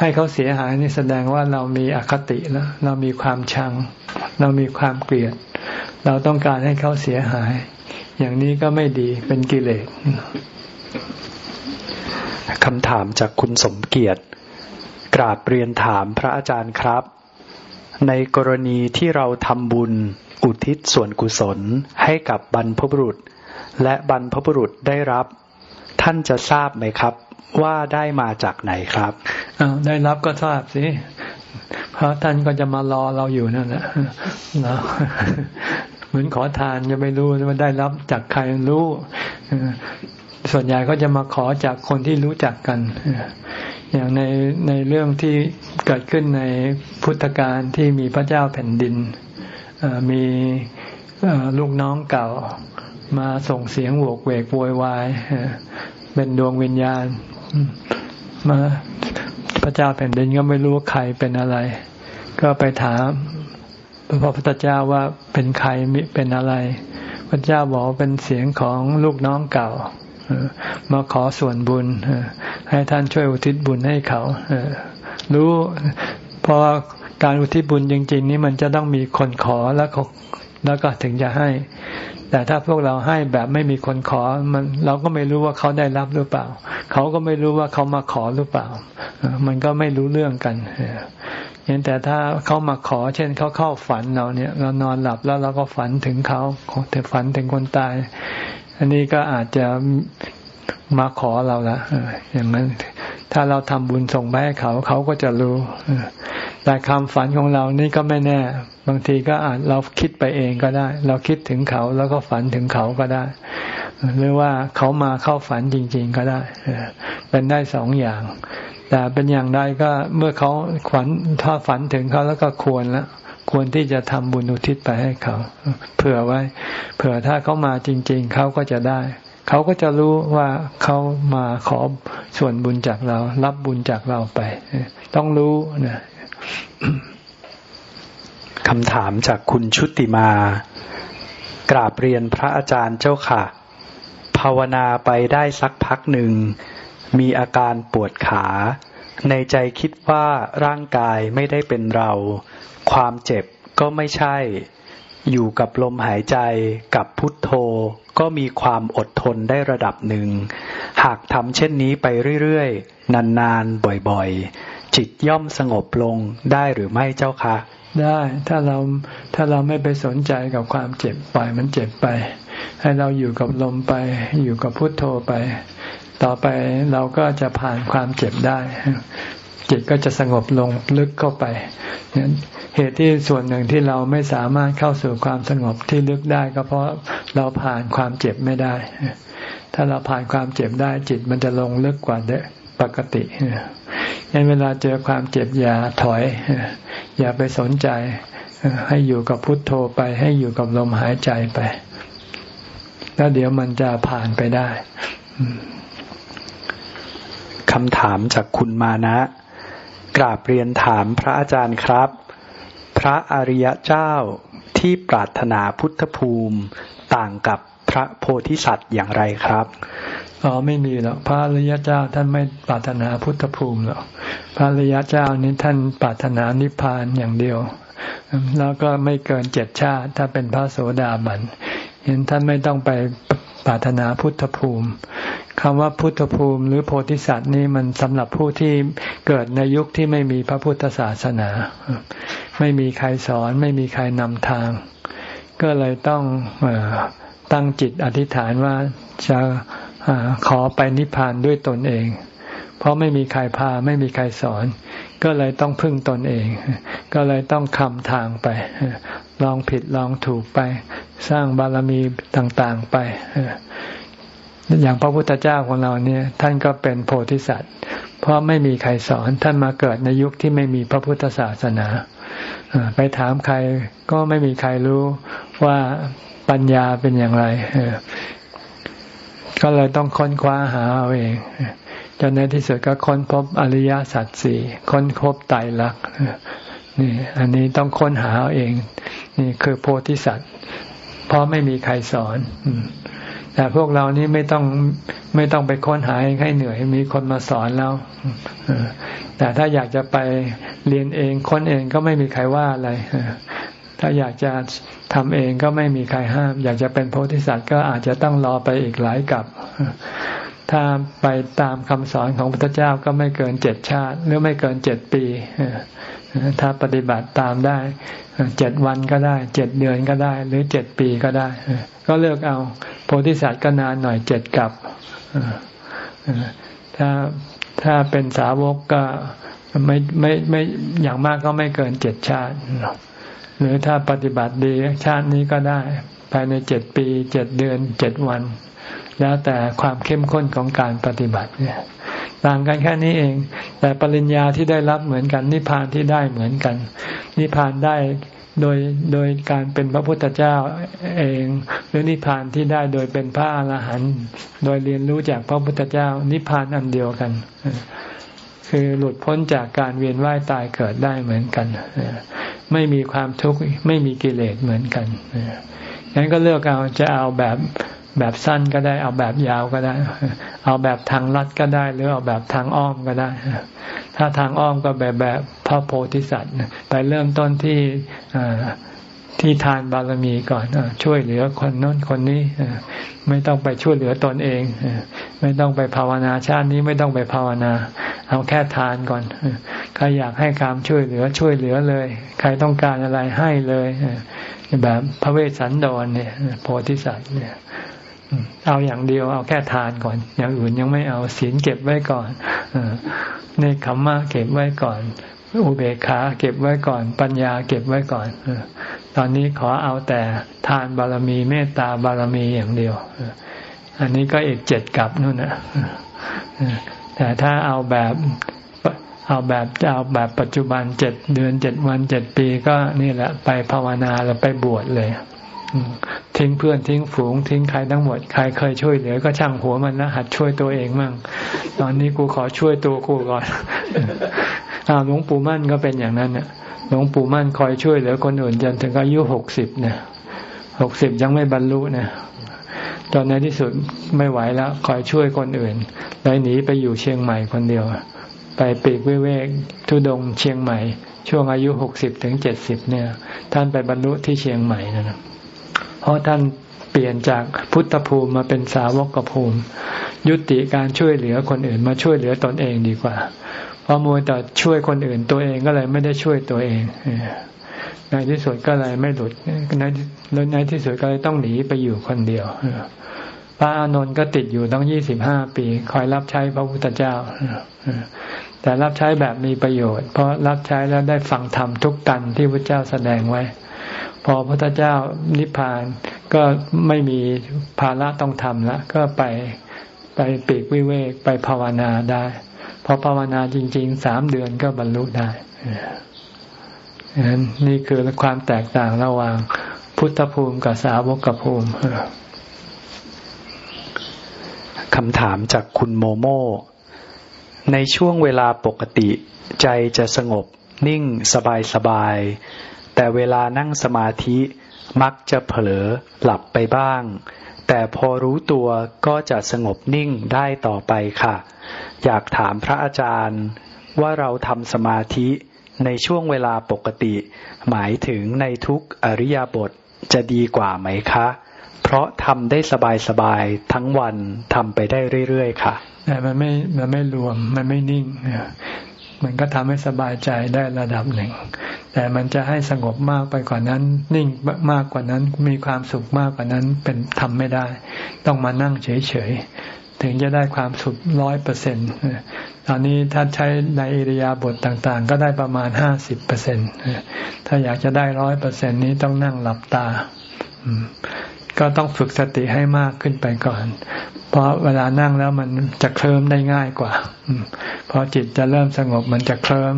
Speaker 1: ให้เขาเสียหายนี่แสดงว่าเรามีอคติแล้วเรามีความชัง เรามีความเกลียด เราต้องการให้เขาเสียหาย อย่างนี้ก็ไม่ดีเป็นกิเลส
Speaker 2: คำถามจากคุณสมเกียรติ กราบเรียนถามพระอาจารย์ครับ ในกรณีที่เราทำบุญ อุทิศส่วนกุศลให้กับบรรพบุรุษ และบรรพบุรุษได้รับ ท่านจะทราบไหมครับ ว่าได้มาจากไหนครับ
Speaker 1: ได้รับก็ทราบสิเพราะท่านก็จะมารอเราอยู่นั่นแหละเหมือนขอทานจะไม่รู้ว่าได้รับจากใครรู้ส่วนใหญ่ก็จะมาขอจากคนที่รู้จักกัน อย่างในในเรื่องที่เกิดขึ้นในพุทธการที่มีพระเจ้าแผ่นดิน มีลูกน้องเก่ามาส่งเสียงโวกเวกโวยวายเป็นดวงวิญญาณ มาพระเจ้าแผ่นดินก็ไม่รู้ใครเป็นอะไร ก็ไปถามพระพุทธเจ้าว่าเป็นใครมิเป็นอะไร พระเจ้าบอกเป็นเสียงของลูกน้องเก่ามาขอส่วนบุญให้ท่านช่วยอุทิศบุญให้เขารู้เพราะ การอุทิศบุญจริง ๆ นี้มันจะต้องมีคนขอแล้วแล้วก็ถึงจะให้ แต่ถ้าพวกเราให้แบบไม่มีคนขอมันเราก็ไม่รู้ว่าเขาได้รับหรือเปล่า เขาก็ไม่รู้ว่าเขามาขอหรือเปล่า มันก็ไม่รู้เรื่องกันอย่างแต่ถ้าเขามาขอ เช่นเขาเข้าฝันเราเนี่ย เรานอนหลับแล้วเราก็ฝันถึงเขาแต่ฝันถึงคนตาย อันนี้ก็อาจจะมาขอเราละอย่างนั้นถ้าเราทำบุญส่งไปให้เขา เขาก็จะรู้ แต่ความฝันของเรานี่ก็ไม่แน่ บางทีก็อาจเราคิดไปเองก็ได้ เราคิดถึงเขาแล้วก็ฝันถึงเขาก็ได้ หรือว่าเขามาเข้าฝันจริง ๆ ก็ได้ เป็นได้สองอย่าง แต่เป็นอย่างใดก็เมื่อเขาฝันถ้าฝันถึงเขาแล้วก็ควรแล้วควรที่จะทำบุญอุทิศไปให้เขา เผื่อไว้ เผื่อถ้าเขามาจริง ๆ เขาก็จะได้ เขาก็จะรู้ว่าเขามาขอส่วนบุญจากเรา รับบุญจากเราไป ต้องรู้นะ
Speaker 2: คำถามจากคุณชุติมา กราบเรียนพระอาจารย์เจ้าค่ะ ภาวนาไปได้สักพักหนึ่ง มีอาการปวดขา ในใจคิดว่าร่างกายไม่ได้เป็นเรา ความเจ็บก็ไม่ใช่ อยู่กับลมหายใจกับพุทโธ ก็มีความอดทนได้ระดับหนึ่ง หากทำเช่นนี้ไปเรื่อยๆ นานๆ บ่อยๆ จิตย่อมสงบลงได้หรือไม่เจ้าคะ
Speaker 1: ได้ถ้าเราถ้าเราไม่ไปสนใจกับความเจ็บปล่อยมันเจ็บไป ให้เราอยู่กับลมไป อยู่กับพุทโธไป ต่อไปเราก็จะผ่านความเจ็บได้ จิตก็จะสงบลงลึกเข้าไปเหตุที่ส่วนหนึ่งที่เราไม่สามารถเข้าสู่ความสงบที่ลึกได้ ก็เพราะเราผ่านความเจ็บไม่ได้ ถ้าเราผ่านความเจ็บได้จิตมันจะลงลึกกว่าเด ปกติยันเวลาเจอความเจ็บอย่าถอย อย่าไปสนใจ ให้อยู่กับพุทโธไป ให้อยู่กับลมหายใจไป แล้วเดี๋ยวมันจะผ่านไปได้
Speaker 2: คำถามจากคุณมานะ กราบเรียนถามพระอาจารย์ครับ พระอริยเจ้าที่ปรารถนาพุทธภูมิต่างกับพระโพธิสัตว์อย่างไรครับ
Speaker 1: อ๋อไม่มีหรอกพระอริยเจ้าท่านไม่ปรารถนาพุทธภูมิหรอกพระอริยเจ้านี้ท่านปรารถนานิพพานอย่างเดียว แล้วก็ไม่เกินเจ็ดชาติ ถ้าเป็นพระโสดาบันเห็นท่านไม่ต้องไปปรารถนาพุทธภูมิคำว่าพุทธภูมิ หรือโพธิสัตว์นี้มันสำหรับผู้ที่เกิดในยุคที่ไม่มีพระพุทธศาสนา ไม่มีใครสอนไม่มีใครนำทาง ก็เลยต้องตั้งจิตอธิษฐานว่าจะ ขอไปนิพพานด้วยตนเอง เพราะไม่มีใครพาไม่มีใครสอน ก็เลยต้องพึ่งตนเอง ก็เลยต้องคำทางไป ลองผิดลองถูกไป สร้างบารมีต่างๆไปอย่างพระพุทธเจ้าของเราเนี่ยท่านก็เป็นโพธิสัตว์ เพราะไม่มีใครสอนท่านมาเกิดในยุคที่ไม่มีพระพุทธศาสนาไปถามใครก็ไม่มีใครรู้ว่าปัญญาเป็นอย่างไร ก็เลยต้องค้นคว้าหาเอาเองจนในที่สุดก็ค้นพบอริยสัจสี่ค้นพบไตรลักษณ์นี่อันนี้ต้องค้นหาเอาเอง นี่คือโพธิสัตว์เพราะไม่มีใครสอนแต่พวกเรานี้ไม่ต้องไม่ต้องไปค้นหาให้เหนื่อยมีคนมาสอนแล้วแต่ถ้าอยากจะไปเรียนเองค้นเองก็ไม่มีใครว่าอะไร ถ้าอยากจะทำเองก็ไม่มีใครห้าม อยากจะเป็นโพธิสัตว์ก็อาจจะต้องรอไปอีกหลายกับ ถ้าไปตามคำสอนของพระพุทธเจ้าก็ไม่เกินเจ็ดชาติ หรือไม่เกินเจ็ดปี ถ้าปฏิบัติตามได้เจ็ดวันก็ได้เจ็ดเดือนก็ได้ หรือเจ็ดปีก็ได้ ก็เลือกเอาโพธิสัตว์ก็นานหน่อยเจ็ดกับถ้าถ้าเป็นสาวกก็ไม่ไม่ไม่อย่างมากก็ไม่เกินเจ็ดชาติ หรือถ้าปฏิบัติดีชาตินี้ก็ได้ ภายในเจ็ดปีเจ็ดเดือนเจ็ดวัน แล้วแต่ความเข้มข้นของการปฏิบัติเนี่ยต่างกันแค่นี้เอง แต่ปริญญาที่ได้รับเหมือนกัน นิพพานที่ได้เหมือนกัน นิพพานได้โดยโดยการเป็นพระพุทธเจ้าเอง หรือนิพพานที่ได้โดยเป็นพระอรหันต์โดยเรียนรู้จากพระพุทธเจ้า นิพพานอันเดียวกัน คือหลุดพ้นจากการเวียนว่ายตายเกิดได้เหมือนกัน ไม่มีความทุกข์ไม่มีกิเลสเหมือนกันงั้นก็เลือกเอาจะเอาแบบแบบสั้นก็ได้ เอาแบบยาวก็ได้ เอาแบบทางลัดก็ได้ หรือเอาแบบทางอ้อมก็ได้ ถ้าทางอ้อมก็แบบแบบพระโพธิสัตว์ไปเริ่มต้นที่ ที่ทานบารมีก่อนช่วยเหลือคนน้นคนนี้ไม่ต้องไปช่วยเหลือตนเองไม่ต้องไปภาวนาชาตินี้ไม่ต้องไปภาวนา เอาแค่ทานก่อนใครอยากให้ความช่วยเหลือช่วยเหลือเลย ใครต้องการอะไรให้เลยแบบพระเวสสันดรเนี่ยโพธิสัตว์เนี่ยเอาอย่างเดียวเอาแค่ทานก่อน อย่างอื่นยังไม่เอาศีลเก็บไว้ก่อนเนคขมมะเก็บไว้ก่อน อุเบกขาเก็บไว้ก่อน ปัญญาเก็บไว้ก่อนตอนนี้ขอเอาแต่ทานบารมีเมตตาบารมีอย่างเดียวอันนี้ก็อีกเจ็ดกับนู่นนะแต่ถ้าเอาแบบเอาแบบจะเอาแบบปัจจุบันเจ็ดเดือนเจ็ดวันเจ็ดปีก็นี่แหละไปภาวนาแล้วไปบวชเลย ทิ้งเพื่อนทิ้งฝูง ทิ้งใครทั้งหมดใครเคยช่วยเหลือก็ช่างหัวมันนะหัดช่วยตัวเองมั่งตอนนี้กูขอช่วยตัวกูก่อนอาหลวงปู่มั่นก็เป็นอย่างนั้นเนี่ยหลวงปู่มั่นคอยช่วยเหลือคนอื่นจนถึงอายุหกสิบเนี่ยหกสิบยังไม่บรรลุเนี่ยตอนในที่สุดไม่ไหวแล้วคอยช่วยคนอื่นเลยหนีไปอยู่เชียงใหม่คนเดียว ไปปีกเวกทุดงเชียงใหม่ ช่วงอายุหกสิบถึงเจ็ดสิบเนี่ย ท่านไปบรรลุที่เชียงใหม่นะ เพราะท่านเปลี่ยนจากพุทธภูมิมาเป็นสาวกภูมิ ยุติการช่วยเหลือคนอื่นมาช่วยเหลือตนเองดีกว่า เพราะมัวแต่ช่วยคนอื่นตัวเองก็เลยไม่ได้ช่วยตัวเองในที่สุดก็เลยไม่หลุดในในที่สุดก็เลยต้องหนีไปอยู่คนเดียวพระอานนท์ก็ติดอยู่ตั้งยี่สิบห้าปี คอยรับใช้พระพุทธเจ้าแต่รับใช้แบบมีประโยชน์ เพราะรับใช้แล้วได้ฟังธรรมทุกตันที่พระเจ้าแสดงไว้ พอพระพุทธเจ้านิพพานก็ไม่มีภาระต้องทำละก็ไปไปปีกวิเวกไปภาวนาได้พอภาวนาจริงๆสามเดือนก็บรรลุได้นี่คือความแตกต่างระหว่างพุทธภูมิกับสาวกภูมิ
Speaker 2: คำถามจากคุณโมโม ในช่วงเวลาปกติ ใจจะสงบนิ่งสบายสบาย แต่เวลานั่งสมาธิมักจะเผลอหลับไปบ้าง แต่พอรู้ตัวก็จะสงบนิ่งได้ต่อไปค่ะ อยากถามพระอาจารย์ว่าเราทำสมาธิในช่วงเวลาปกติ หมายถึงในทุกอริยบทจะดีกว่าไหมคะ เพราะทำได้สบายๆทั้งวันทำไปได้เรื่อยๆค่ะ
Speaker 1: แต่มันไม่ มันไม่รวม มันไม่นิ่ง มันก็ทำให้สบายใจได้ระดับหนึ่ง แต่มันจะให้สงบมากไปกว่านั้น นิ่งมากกว่านั้น มีความสุขมากกว่านั้นเป็นทำไม่ได้ ต้องมานั่งเฉยๆ ถึงจะได้ความสุขร้อยเปอร์เซ็นต์ตอนนี้ถ้าใช้ในอิริยาบถต่างๆ ก็ได้ประมาณห้าสิบเปอร์เซ็นต์ถ้าอยากจะได้ร้อยเปอร์เซ็นนี้ต้องนั่งหลับตา ก็ต้องฝึกสติให้มากขึ้นไปก่อน เพราะเวลานั่งแล้วมันจะเคลิ้มได้ง่ายกว่าพอจิตจะเริ่มสงบมันจะเคลิ้ม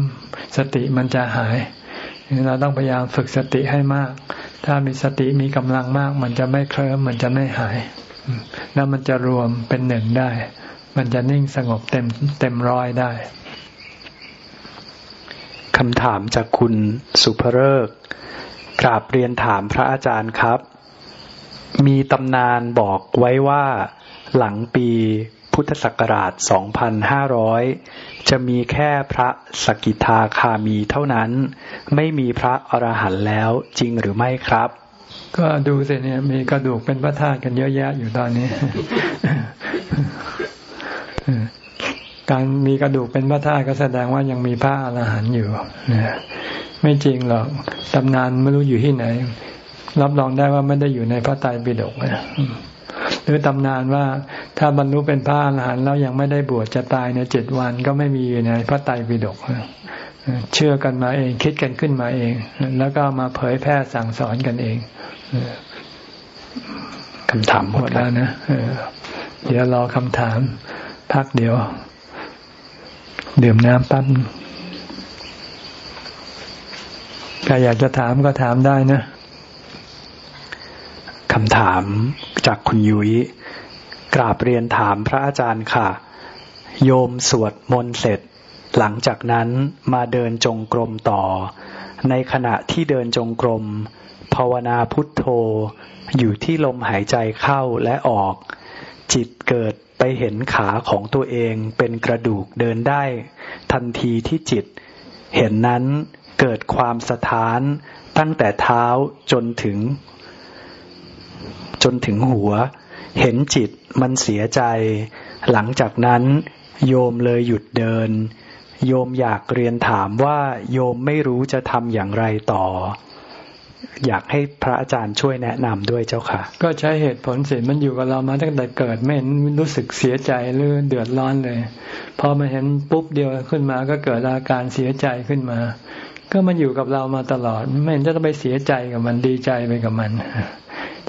Speaker 1: สติมันจะหายเราต้องพยายามฝึกสติให้มาก ถ้ามีสติมีกำลังมาก มันจะไม่เคลิ้มมันจะไม่หาย แล้วมันจะรวมเป็นหนึ่งได้ มันจะนิ่งสงบเต็มเต็มร้อยได้
Speaker 2: คำถามจากคุณสุภเริกกราบเรียนถามพระอาจารย์ครับ มีตำนานบอกไว้ว่าหลังปีพุทธศักราช 2500 จะมีแค่พระสกิทาคามีเท่านั้น ไม่มีพระอรหันต์แล้วจริงหรือไม่ครับ
Speaker 1: ก็ดูสิเนี่ยมีกระดูกเป็นพระธาตุกันเยอะแยะอยู่ตอนนี้ การมีกระดูกเป็นพระธาตุก็แสดงว่ายังมีพระอรหันต์อยู่ไม่จริงหรอกตำนานไม่รู้อยู่ที่ไหน รับรองได้ว่าไม่ได้อยู่ในพระไตรปิฎกหรือตำนานว่าถ้าบรรลุเป็นพระอรหันต์แล้วยังไม่ได้บวชจะตายในเจ็ดวันก็ไม่มีอยู่ในพระไตรปิฎกเชื่อกันมาเองคิดกันขึ้นมาเอง แล้วก็มาเผยแพร่สั่งสอนกันเอง
Speaker 2: คำถามหมดแล้ว
Speaker 1: นะเดี๋ยวรอคำถาม พักเดี๋ยว ดื่มน้ำปั๊บใครอยากจะถามก็ถามได้นะ
Speaker 2: คำถามจากคุณยุย้ยกราบเรียนถามพระอาจารย์ค่ะ โยมสวดมนต์เสร็จ หลังจากนั้นมาเดินจงกรมต่อ ในขณะที่เดินจงกรม ภาวนาพุทโธ อยู่ที่ลมหายใจเข้าและออก จิตเกิดไปเห็นขาของตัวเองเป็นกระดูกเดินได้ ทันทีที่จิต เห็นนั้นเกิดความสะท้านตั้งแต่เท้าจนถึง จนถึงหัว เห็นจิตมันเสียใจ หลังจากนั้นโยมเลยหยุดเดิน โยมอยากเรียนถามว่าโยมไม่รู้จะทำอย่างไรต่อ อยากให้พระอาจารย์ช่วยแนะนำด้วยเจ้าค่ะ
Speaker 1: ก็ใช้เหตุผลสิมันอยู่กับเรามาตั้งแต่เกิดไม่รู้สึกเสียใจหรือเดือดร้อนเลยพอมาเห็นปุ๊บเดียวขึ้นมาก็เกิดอาการเสียใจขึ้นมา ก็มันอยู่กับเรามาตลอด ไม่เห็นจะต้องไปเสียใจกับมันดีใจไปกับมัน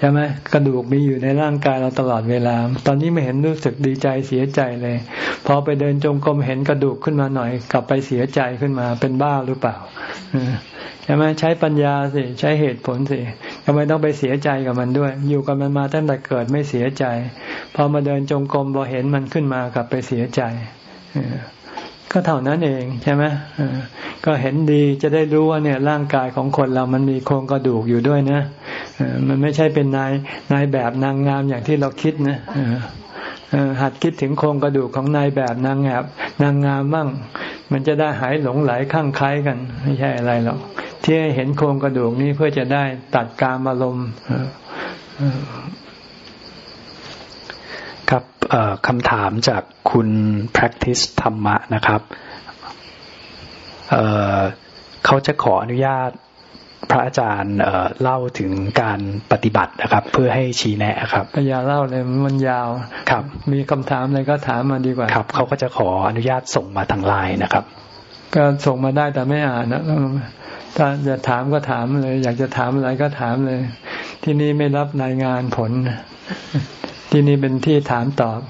Speaker 1: ช่ไหมกระดูกมีอยู่ในร่างกายเราตลอดเวลา ตอนนี้ไม่เห็นรู้สึกดีใจเสียใจเลย พอไปเดินจงกรมเห็นกระดูกขึ้นมาหน่อย กลับไปเสียใจขึ้นมาเป็นบ้าหรือเปล่าใช่ไหมใช้ปัญญาสิใช้เหตุผลสิทำไมต้องไปเสียใจกับมันด้วย อยู่กับมันมาตั้งแต่เกิดไม่เสียใจ พอมาเดินจงกรมพอเห็นมันขึ้นมากลับไปเสียใจ ก็เท่านั้นเองใช่ไหมก็เห็นดีจะได้รู้ว่าเนี่ยร่างกายของคนเรามันมีโครงกระดูกอยู่ด้วยนะมันไม่ใช่เป็นนายนายแบบนางงามอย่างที่เราคิดนะหัดคิดถึงโครงกระดูกของนายแบบนางงามนางงามบ้างมันจะได้หายหลงไหลข้างคล้ายกัน ไม่ใช่อะไรหรอกที่เห็นโครงกระดูกนี้เพื่อจะได้ตัดการอารมณ์
Speaker 2: ครับคำถามจากคุณ practice ธรรมะนะครับเเขาจะขออนุญาตพระอาจารย์เล่าถึงการปฏิบัตินะครับ เพื่อให้ชี้แนะครับ
Speaker 1: อย่าเล่าเลยมันยาว
Speaker 2: ครับ
Speaker 1: มีคำถามอะไรก็ถามมาดีกว่า
Speaker 2: ครับเขาก็จะขออนุญาตส่งมาทางไลน์นะครับ
Speaker 1: ก็ส่งมาได้แต่ไม่อ่านนะถ้าจะถามก็ถามเลย อยากจะถามอะไรก็ถามเลย ที่นี่ไม่รับรายงานผล ที่นี่เป็นที่ถามตอบ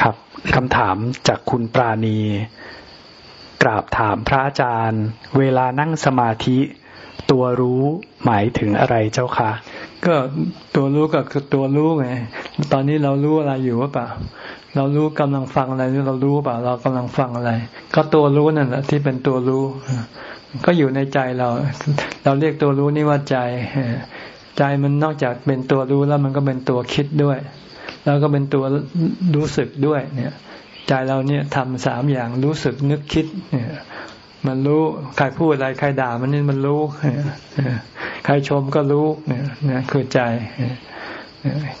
Speaker 2: ครับคำถามจากคุณปราณี กราบถามพระอาจารย์ เวลานั่งสมาธิ ตัวรู้หมายถึงอะไรเจ้าคะ
Speaker 1: ก็ตัวรู้ก็คือตัวรู้ไงตอนนี้เรารู้อะไรอยู่หรือเปล่า เรารู้กำลังฟังอะไรเรารู้เปล่า เรากำลังฟังอะไร ก็ตัวรู้นั่นแหละที่เป็นตัวรู้ ก็อยู่ในใจเรา เราเรียกตัวรู้นี่ว่าใจ ใจมันนอกจากเป็นตัวรู้แล้วมันก็เป็นตัวคิดด้วย แล้วก็เป็นตัวรู้สึกด้วยเนี่ยใจเราเนี่ยทำสามอย่างรู้สึกนึกคิดเนี่ยมันรู้ใครพูดอะไรใครด่ามันนี่มันรู้ใครชมก็รู้เนี่ยคือใจ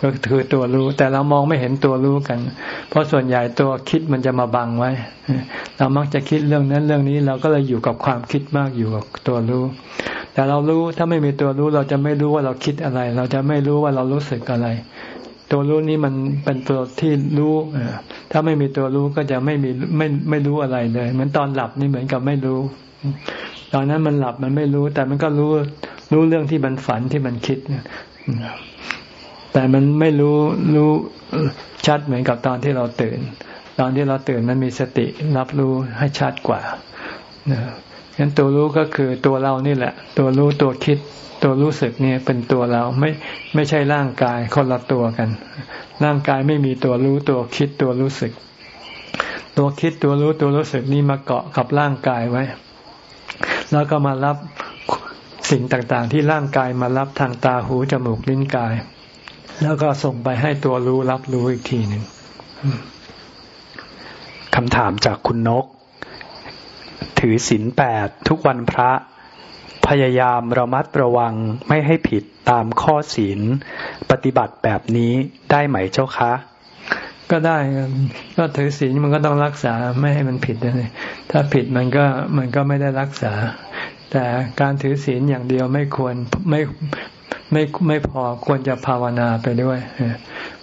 Speaker 1: ก็คือตัวรู้ แต่เรามองไม่เห็นตัวรู้กัน เพราะส่วนใหญ่ตัวคิดมันจะมาบังไว้ เรามักจะคิดเรื่องนั้นเรื่องนี้เราก็เลยอยู่กับความคิดมากอยู่กับตัวรู้ แต่เรารู้ถ้าไม่มีตัวรู้เราจะไม่รู้ว่าเราคิดอะไร เราจะไม่รู้ว่าเรารู้สึกอะไร ตัวรู้นี้มันเป็นตัวที่รู้ถ้าไม่มีตัวรู้ก็จะไม่มีไม่ไม่รู้อะไรเลย เหมือนตอนหลับนี่เหมือนกับไม่รู้ ตอนนั้นมันหลับมันไม่รู้ แต่มันก็รู้รู้เรื่องที่มันฝันที่มันคิดแต่มันไม่รู้รู้ชัดเหมือนกับตอนที่เราตื่น ตอนที่เราตื่นมันมีสติรับรู้ให้ชัดกว่านะ งั้นตัวรู้ก็คือตัวเรานี่แหละ ตัวรู้ตัวคิด ตัวรู้สึกเนี่ยเป็นตัวเราไม่ไม่ใช่ร่างกายคนละตัวกัน ร่างกายไม่มีตัวรู้ตัวคิดตัวรู้สึก ตัวคิดตัวรู้ตัวรู้สึกนี่มาเกาะกับร่างกายไว้ แล้วก็มารับสิ่งต่างๆ ที่ร่างกายมารับทางตาหูจมูกลิ้นกาย แล้วก็ส่งไปให้ตัวรู้รับรู้อีกทีหนึ่ง
Speaker 2: คำถามจากคุณนก ถือศีลแปดทุกวันพระ พยายามระมัดระวังไม่ให้ผิดตามข้อศีล ปฏิบัติแบบนี้ได้ไหมเจ้าคะ
Speaker 1: ก็ได้ก็ถือศีลมันก็ต้องรักษาไม่ให้มันผิดเลยถ้าผิดมันก็มันก็ไม่ได้รักษา แต่การถือศีลอย่างเดียวไม่ควรไม่ไม่ไม่พอควรจะภาวนาไปด้วย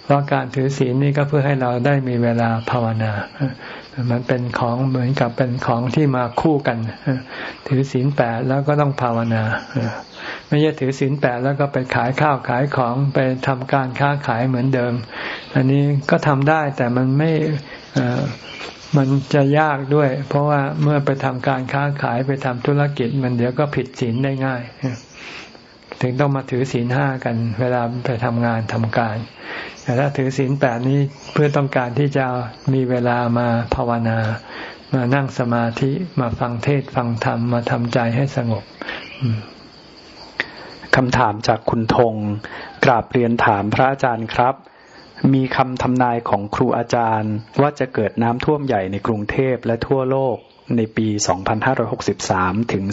Speaker 1: เพราะการถือศีลนี่ก็เพื่อให้เราได้มีเวลาภาวนา มันเป็นของเหมือนกับเป็นของที่มาคู่กัน ถือศีลแปดแล้วก็ต้องภาวนาไม่ใช่ถือศีลแปดแล้วก็ไปขายข้าวขายของไปทำการค้าขายเหมือนเดิม อันนี้ก็ทำได้แต่มันไม่มันจะยากด้วย เพราะว่าเมื่อไปทำการค้าขายไปทำธุรกิจ มันเดี๋ยวก็ผิดศีลได้ง่าย ถึงต้องมาถือศีลห้ากัน เวลาไปทำงานทำการ แต่ถ้าถือศีลแปดนี้เพื่อต้องการที่จะมีเวลามาภาวนา มานั่งสมาธิมาฟังเทศฟังธรรม มาทำใจให้สงบ
Speaker 2: คำถามจากคุณธงกราบเรียนถามพระอาจารย์ครับ มีคำทำนายของครูอาจารย์ว่าจะเกิดน้ำท่วมใหญ่ในกรุงเทพและทั่วโลก ในปี 2563 ถึง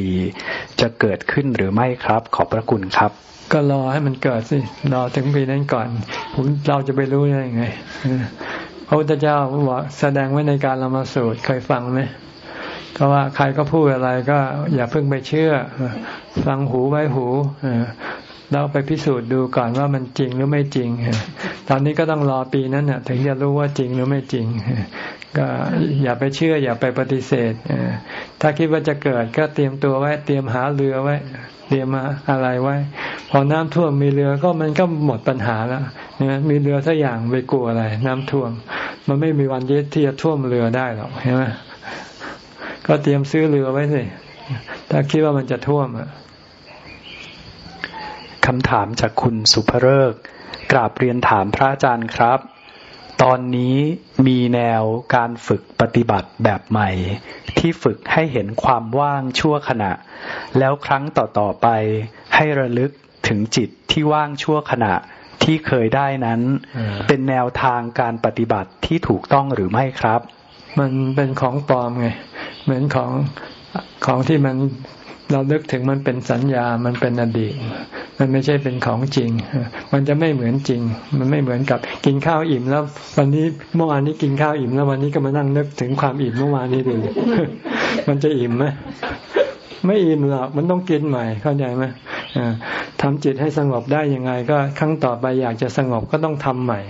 Speaker 2: 2564 จะเกิดขึ้นหรือไม่ครับ ขอบพระคุณครับ
Speaker 1: ก็รอให้มันเกิดสิ รอถึงปีนั้นก่อนผมเราจะไปรู้ได้ยังไง พระพุทธเจ้าบอกแสดงไว้ในการละมาสูตรเคยฟังไหมก็ว่าใครก็พูดอะไรก็อย่าเพิ่งไปเชื่อ ฟังหูไว้หูแล้วไปพิสูจน์ดูก่อนว่ามันจริงหรือไม่จริง ตอนนี้ก็ต้องรอปีนั้นน่ะถึงจะรู้ว่าจริงหรือไม่จริง ก็อย่าไปเชื่ออย่าไปปฏิเสธถ้าคิดว่าจะเกิดก็เตรียมตัวไว้ เตรียมหาเรือไว้ เตรียมมาอะไรไว้ พอน้ำท่วมมีเรือก็มันก็หมดปัญหาแล้วมีเรือสักอย่างไปกลัวอะไร น้ำท่วม มันไม่มีวันเย็ดที่จะท่วมเรือได้หรอกเห็นไหมก็เตรียมซื้อเรือไว้สิถ้าคิดว่ามันจะท่วมอะ
Speaker 2: คำถามจากคุณสุภเริกกราบเรียนถามพระอาจารย์ครับ ตอนนี้มีแนวการฝึกปฏิบัติแบบใหม่ ที่ฝึกให้เห็นความว่างชั่วขณะ แล้วครั้งต่อๆไปให้ระลึกถึงจิตที่ว่างชั่วขณะที่เคยได้นั้น เป็นแนวทางการปฏิบัติที่ถูกต้องหรือไม่ครับ
Speaker 1: มันเป็นของปลอมไง เหมือนของของที่มัน เราเลิกถึงมันเป็นสัญญา มันเป็นอดีต มันไม่ใช่เป็นของจริง มันจะไม่เหมือนจริง มันไม่เหมือนกับกินข้าวอิ่มแล้ว วันนี้เมื่อวานนี้กินข้าวอิ่มแล้ววันนี้ก็มานั่งนึกถึงความอิ่มเมื่อวานนี้ดู มันจะอิ่มไหมไม่อิ่มหรอก มันต้องกินใหม่ เข้าใจไหมทำจิตให้สงบได้ยังไง ก็ครั้งต่อไปอยากจะสงบก็ต้องทำใหม่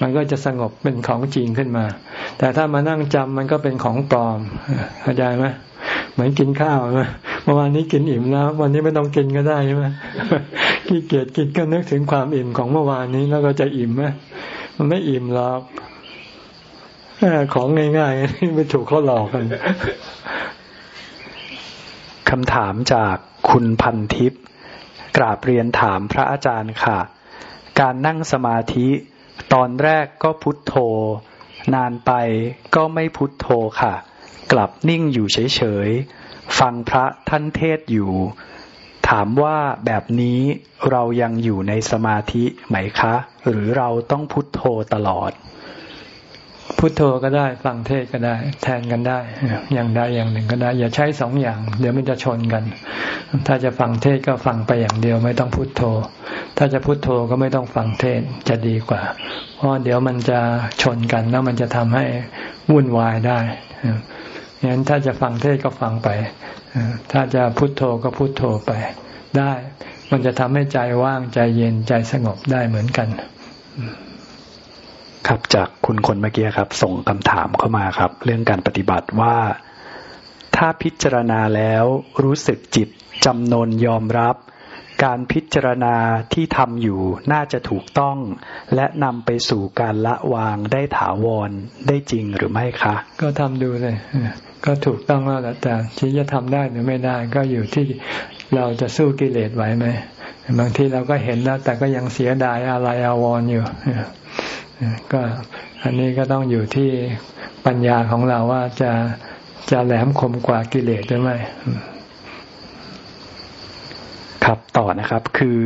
Speaker 1: มันก็จะสงบเป็นของจริงขึ้นมา แต่ถ้ามานั่งจำมันก็เป็นของปลอม เข้าใจไหม เหมือนกินข้าวเมื่อวานนี้กินอิ่มแล้ว วันนี้ไม่ต้องกินก็ได้ใช่ไหมขี้เกียจกินก็นึกถึงความอิ่มของเมื่อวานนี้แล้วก็จะอิ่มไหมมันไม่อิ่มหรอกของง่ายๆไม่ถูกเขาหลอกกัน
Speaker 2: คำถามจากคุณพันทิพย์กราบเรียนถามพระอาจารย์ค่ะ การนั่งสมาธิตอนแรกก็พุทโธ นานไปก็ไม่พุทโธค่ะ กลับนิ่งอยู่เฉยๆ ฟังพระท่านเทศอยู่ ถามว่าแบบนี้เรายังอยู่ในสมาธิไหมคะ หรือเราต้องพุทโธตลอด
Speaker 1: พุทโธก็ได้ ฟังเทศก็ได้ แทนกันได้ อย่างใดอย่างหนึ่งก็ได้ อย่าใช้สองอย่าง เดี๋ยวมันจะชนกัน ถ้าจะฟังเทศก็ฟังไปอย่างเดียวไม่ต้องพุทโธ ถ้าจะพุทโธก็ไม่ต้องฟังเทศจะดีกว่า เพราะเดี๋ยวมันจะชนกันแล้วมันจะทำให้วุ่นวายได้ งั้นถ้าจะฟังเทศก็ฟังไป ถ้าจะพุโทโธก็พุโทโธไป ได้ มันจะทำให้ใจว่างใจเย็นใจสงบได้เหมือนกัน
Speaker 2: ครับจากคุณคนเมื่อกี้ครับ ส่งคำถามเข้ามาครับ เรื่องการปฏิบัติว่า ถ้าพิจารณาแล้วรู้สึกจิตจำนนยอมรับการพิจารณาที่ทำอยู่น่าจะถูกต้อง และนำไปสู่การละวางได้ถาวรได้จริงหรือไม่คะ
Speaker 1: ก็ทำดูเลย ก็ถูกต้องแล้วแต่ที่จะทำได้หรือไม่ได้ก็อยู่ที่เราจะสู้กิเลสไหวไหมบางทีเราก็เห็นแล้ว แต่ก็ยังเสียดายอะไรอาวรอยู่ก็อันนี้ก็ต้องอยู่ที่ปัญญาของเราว่าจะจะแหลมคมกว่ากิเลสหรือไม่
Speaker 2: ครับต่อนะครับ คือ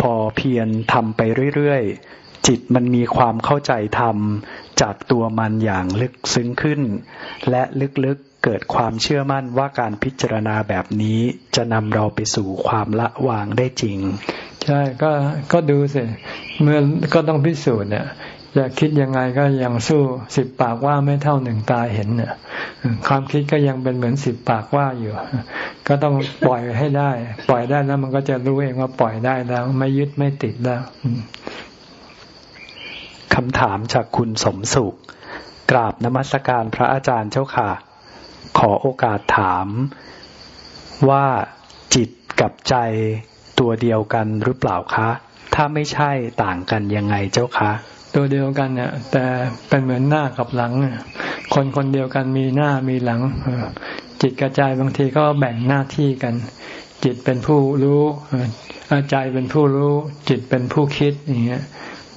Speaker 2: พอเพียรทำไปเรื่อยๆ จิตมันมีความเข้าใจธรรมจากตัวมันอย่างลึกซึ้งขึ้น และลึกๆ เกิดความเชื่อมั่นว่าการพิจารณาแบบนี้จะนำเราไปสู่ความละวางได้จริง
Speaker 1: ใช่ก็ก็ดูสิเมื่อก็ต้องพิสูจน์เนี่ยอยากคิดยังไงก็ยังสู้สิบปากว่าไม่เท่าหนึ่งตาเห็นเนี่ยความคิดก็ยังเป็นเหมือนสิบปากว่าอยู่ ก็ต้องปล่อยให้ได้ ปล่อยได้แล้วมันก็จะรู้เองว่าปล่อยได้แล้ว ไม่ยึดไม่ติดแล้ว
Speaker 2: คำถามจากคุณสมสุข กราบนมัสการพระอาจารย์เจ้าค่ะ ขอโอกาสถามว่าจิตกับใจตัวเดียวกันหรือเปล่าคะ ถ้าไม่ใช่ต่างกันยังไงเจ้าคะ
Speaker 1: ตัวเดียวกันเนี่ยแต่เป็นเหมือนหน้ากับหลัง คนคนเดียวกันมีหน้ามีหลัง จิตกระจายบางทีก็แบ่งหน้าที่กัน จิตเป็นผู้รู้ใจเป็นผู้รู้ จิตเป็นผู้คิดอย่างเงี้ย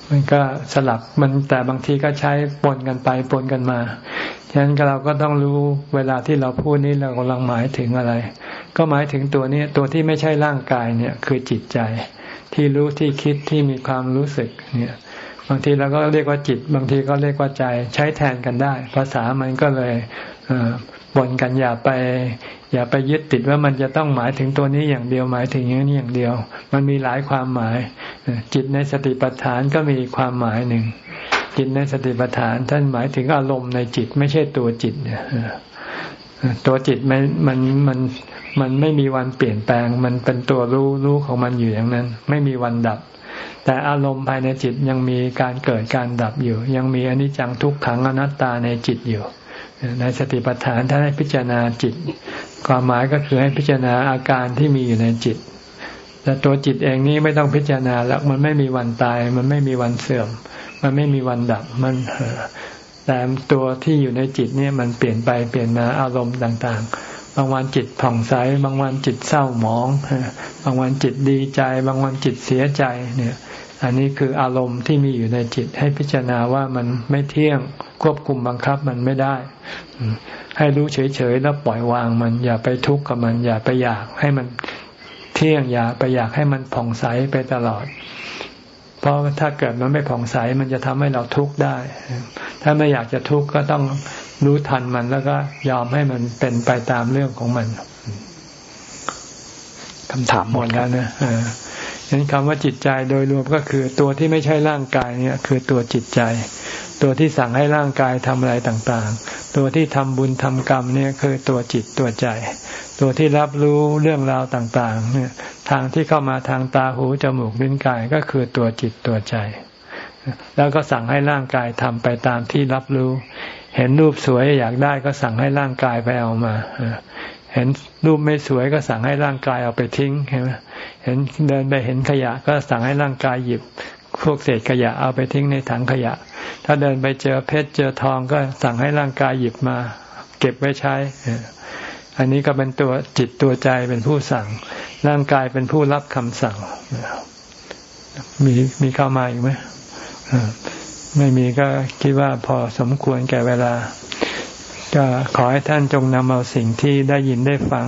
Speaker 1: มันก็สลับมันแต่บางทีก็ใช้ปนกันไปปนกันมา ฉะนั้นเราก็ต้องรู้เวลาที่เราพูดนี้เรากำลังหมายถึงอะไร ก็หมายถึงตัวนี้ตัวที่ไม่ใช่ร่างกายเนี่ยคือจิตใจ ที่รู้ที่คิดที่มีความรู้สึกเนี่ยบางทีเราก็เรียกว่าจิต บางทีก็เรียกว่าใจใช้แทนกันได้ ภาษามันก็เลยบนกันอย่าไป อย่าไปยึดติดว่ามันจะต้องหมายถึงตัวนี้อย่างเดียวหมายถึงอย่างนี้อย่างเดียว มันมีหลายความหมาย จิตในสติปัฏฐานก็มีความหมายหนึ่ง จิตในสติปัฏฐาน ท่านหมายถึงอารมณ์ในจิตไม่ใช่ตัวจิตเนี่ยตัวจิตมันมันมันมันไม่มีวันเปลี่ยนแปลง มันเป็นตัวรู้รู้ของมันอยู่อย่างนั้น ไม่มีวันดับ แต่อารมณ์ภายในจิตยังมีการเกิดการดับอยู่ ยังมีอนิจจังทุกขังอนัตตาในจิตอยู่ ในสติปัฏฐานท่านให้พิจารณาจิต ความหมายก็คือให้พิจารณาอาการที่มีอยู่ในจิตแต่ตัวจิตเองนี้ไม่ต้องพิจารณาแล้วมันไม่มีวันตาย มันไม่มีวันเสื่อม มันไม่มีวันดับมันแต่ตัวที่อยู่ในจิตเนี่ยมันเปลี่ยนไปเปลี่ยนมาอารมณ์ต่าง ๆ บางวันจิตผ่องใส บางวันจิตเศร้าหมอง บางวันจิตดีใจ บางวันจิตเสียใจเนี่ย อันนี้คืออารมณ์ที่มีอยู่ในจิตให้พิจารณาว่ามันไม่เที่ยงควบคุมบังคับมันไม่ได้ ให้รู้เฉยๆแล้วปล่อยวางมันอย่าไปทุกข์กับมันอย่าไปอยากให้มันเที่ยงอย่าไปอยากให้มันผ่องใสไปตลอด เพราะถ้าเกิดมันไม่ผ่องใสมันจะทำให้เราทุกข์ได้ ถ้าไม่อยากจะทุกข์ก็ต้องรู้ทันมันแล้วก็ยอมให้มันเป็นไปตามเรื่องของมัน
Speaker 2: คำถามหมดแล้ว
Speaker 1: นะ ฉะนั้นคำว่าจิตใจโดยรวมก็คือตัวที่ไม่ใช่ร่างกายเนี่ยคือตัวจิตใจ ตัวที่สั่งให้ร่างกายทำอะไรต่างๆ ตัวที่ทำบุญทำกรรมเนี่ยคือตัวจิตตัวใจ ตัวที่รับรู้เรื่องราวต่างๆเนี่ยทางที่เข้ามาทางตาหูจมูกลิ้นกายก็คือตัวจิตตัวใจ แล้วก็สั่งให้ร่างกายทำไปตามที่รับรู้ เห็นรูปสวยอยากได้ก็สั่งให้ร่างกายไปเอามา เห็นรูปไม่สวยก็สั่งให้ร่างกายเอาไปทิ้งใช่ไหม เห็นเดินไปเห็นขยะก็สั่งให้ร่างกายหยิบพวกเศษขยะเอาไปทิ้งในถังขยะ ถ้าเดินไปเจอเพชรเจอทองก็สั่งให้ร่างกายหยิบมา เก็บไว้ใช้ อันนี้ก็เป็นตัวจิตตัวใจเป็นผู้สั่ง ร่างกายเป็นผู้รับคำสั่ง มีมีเข้ามาอีกไหมไม่มีก็คิดว่าพอสมควรแก่เวลา ก็ขอให้ท่านจงนำเอาสิ่งที่ได้ยินได้ฟัง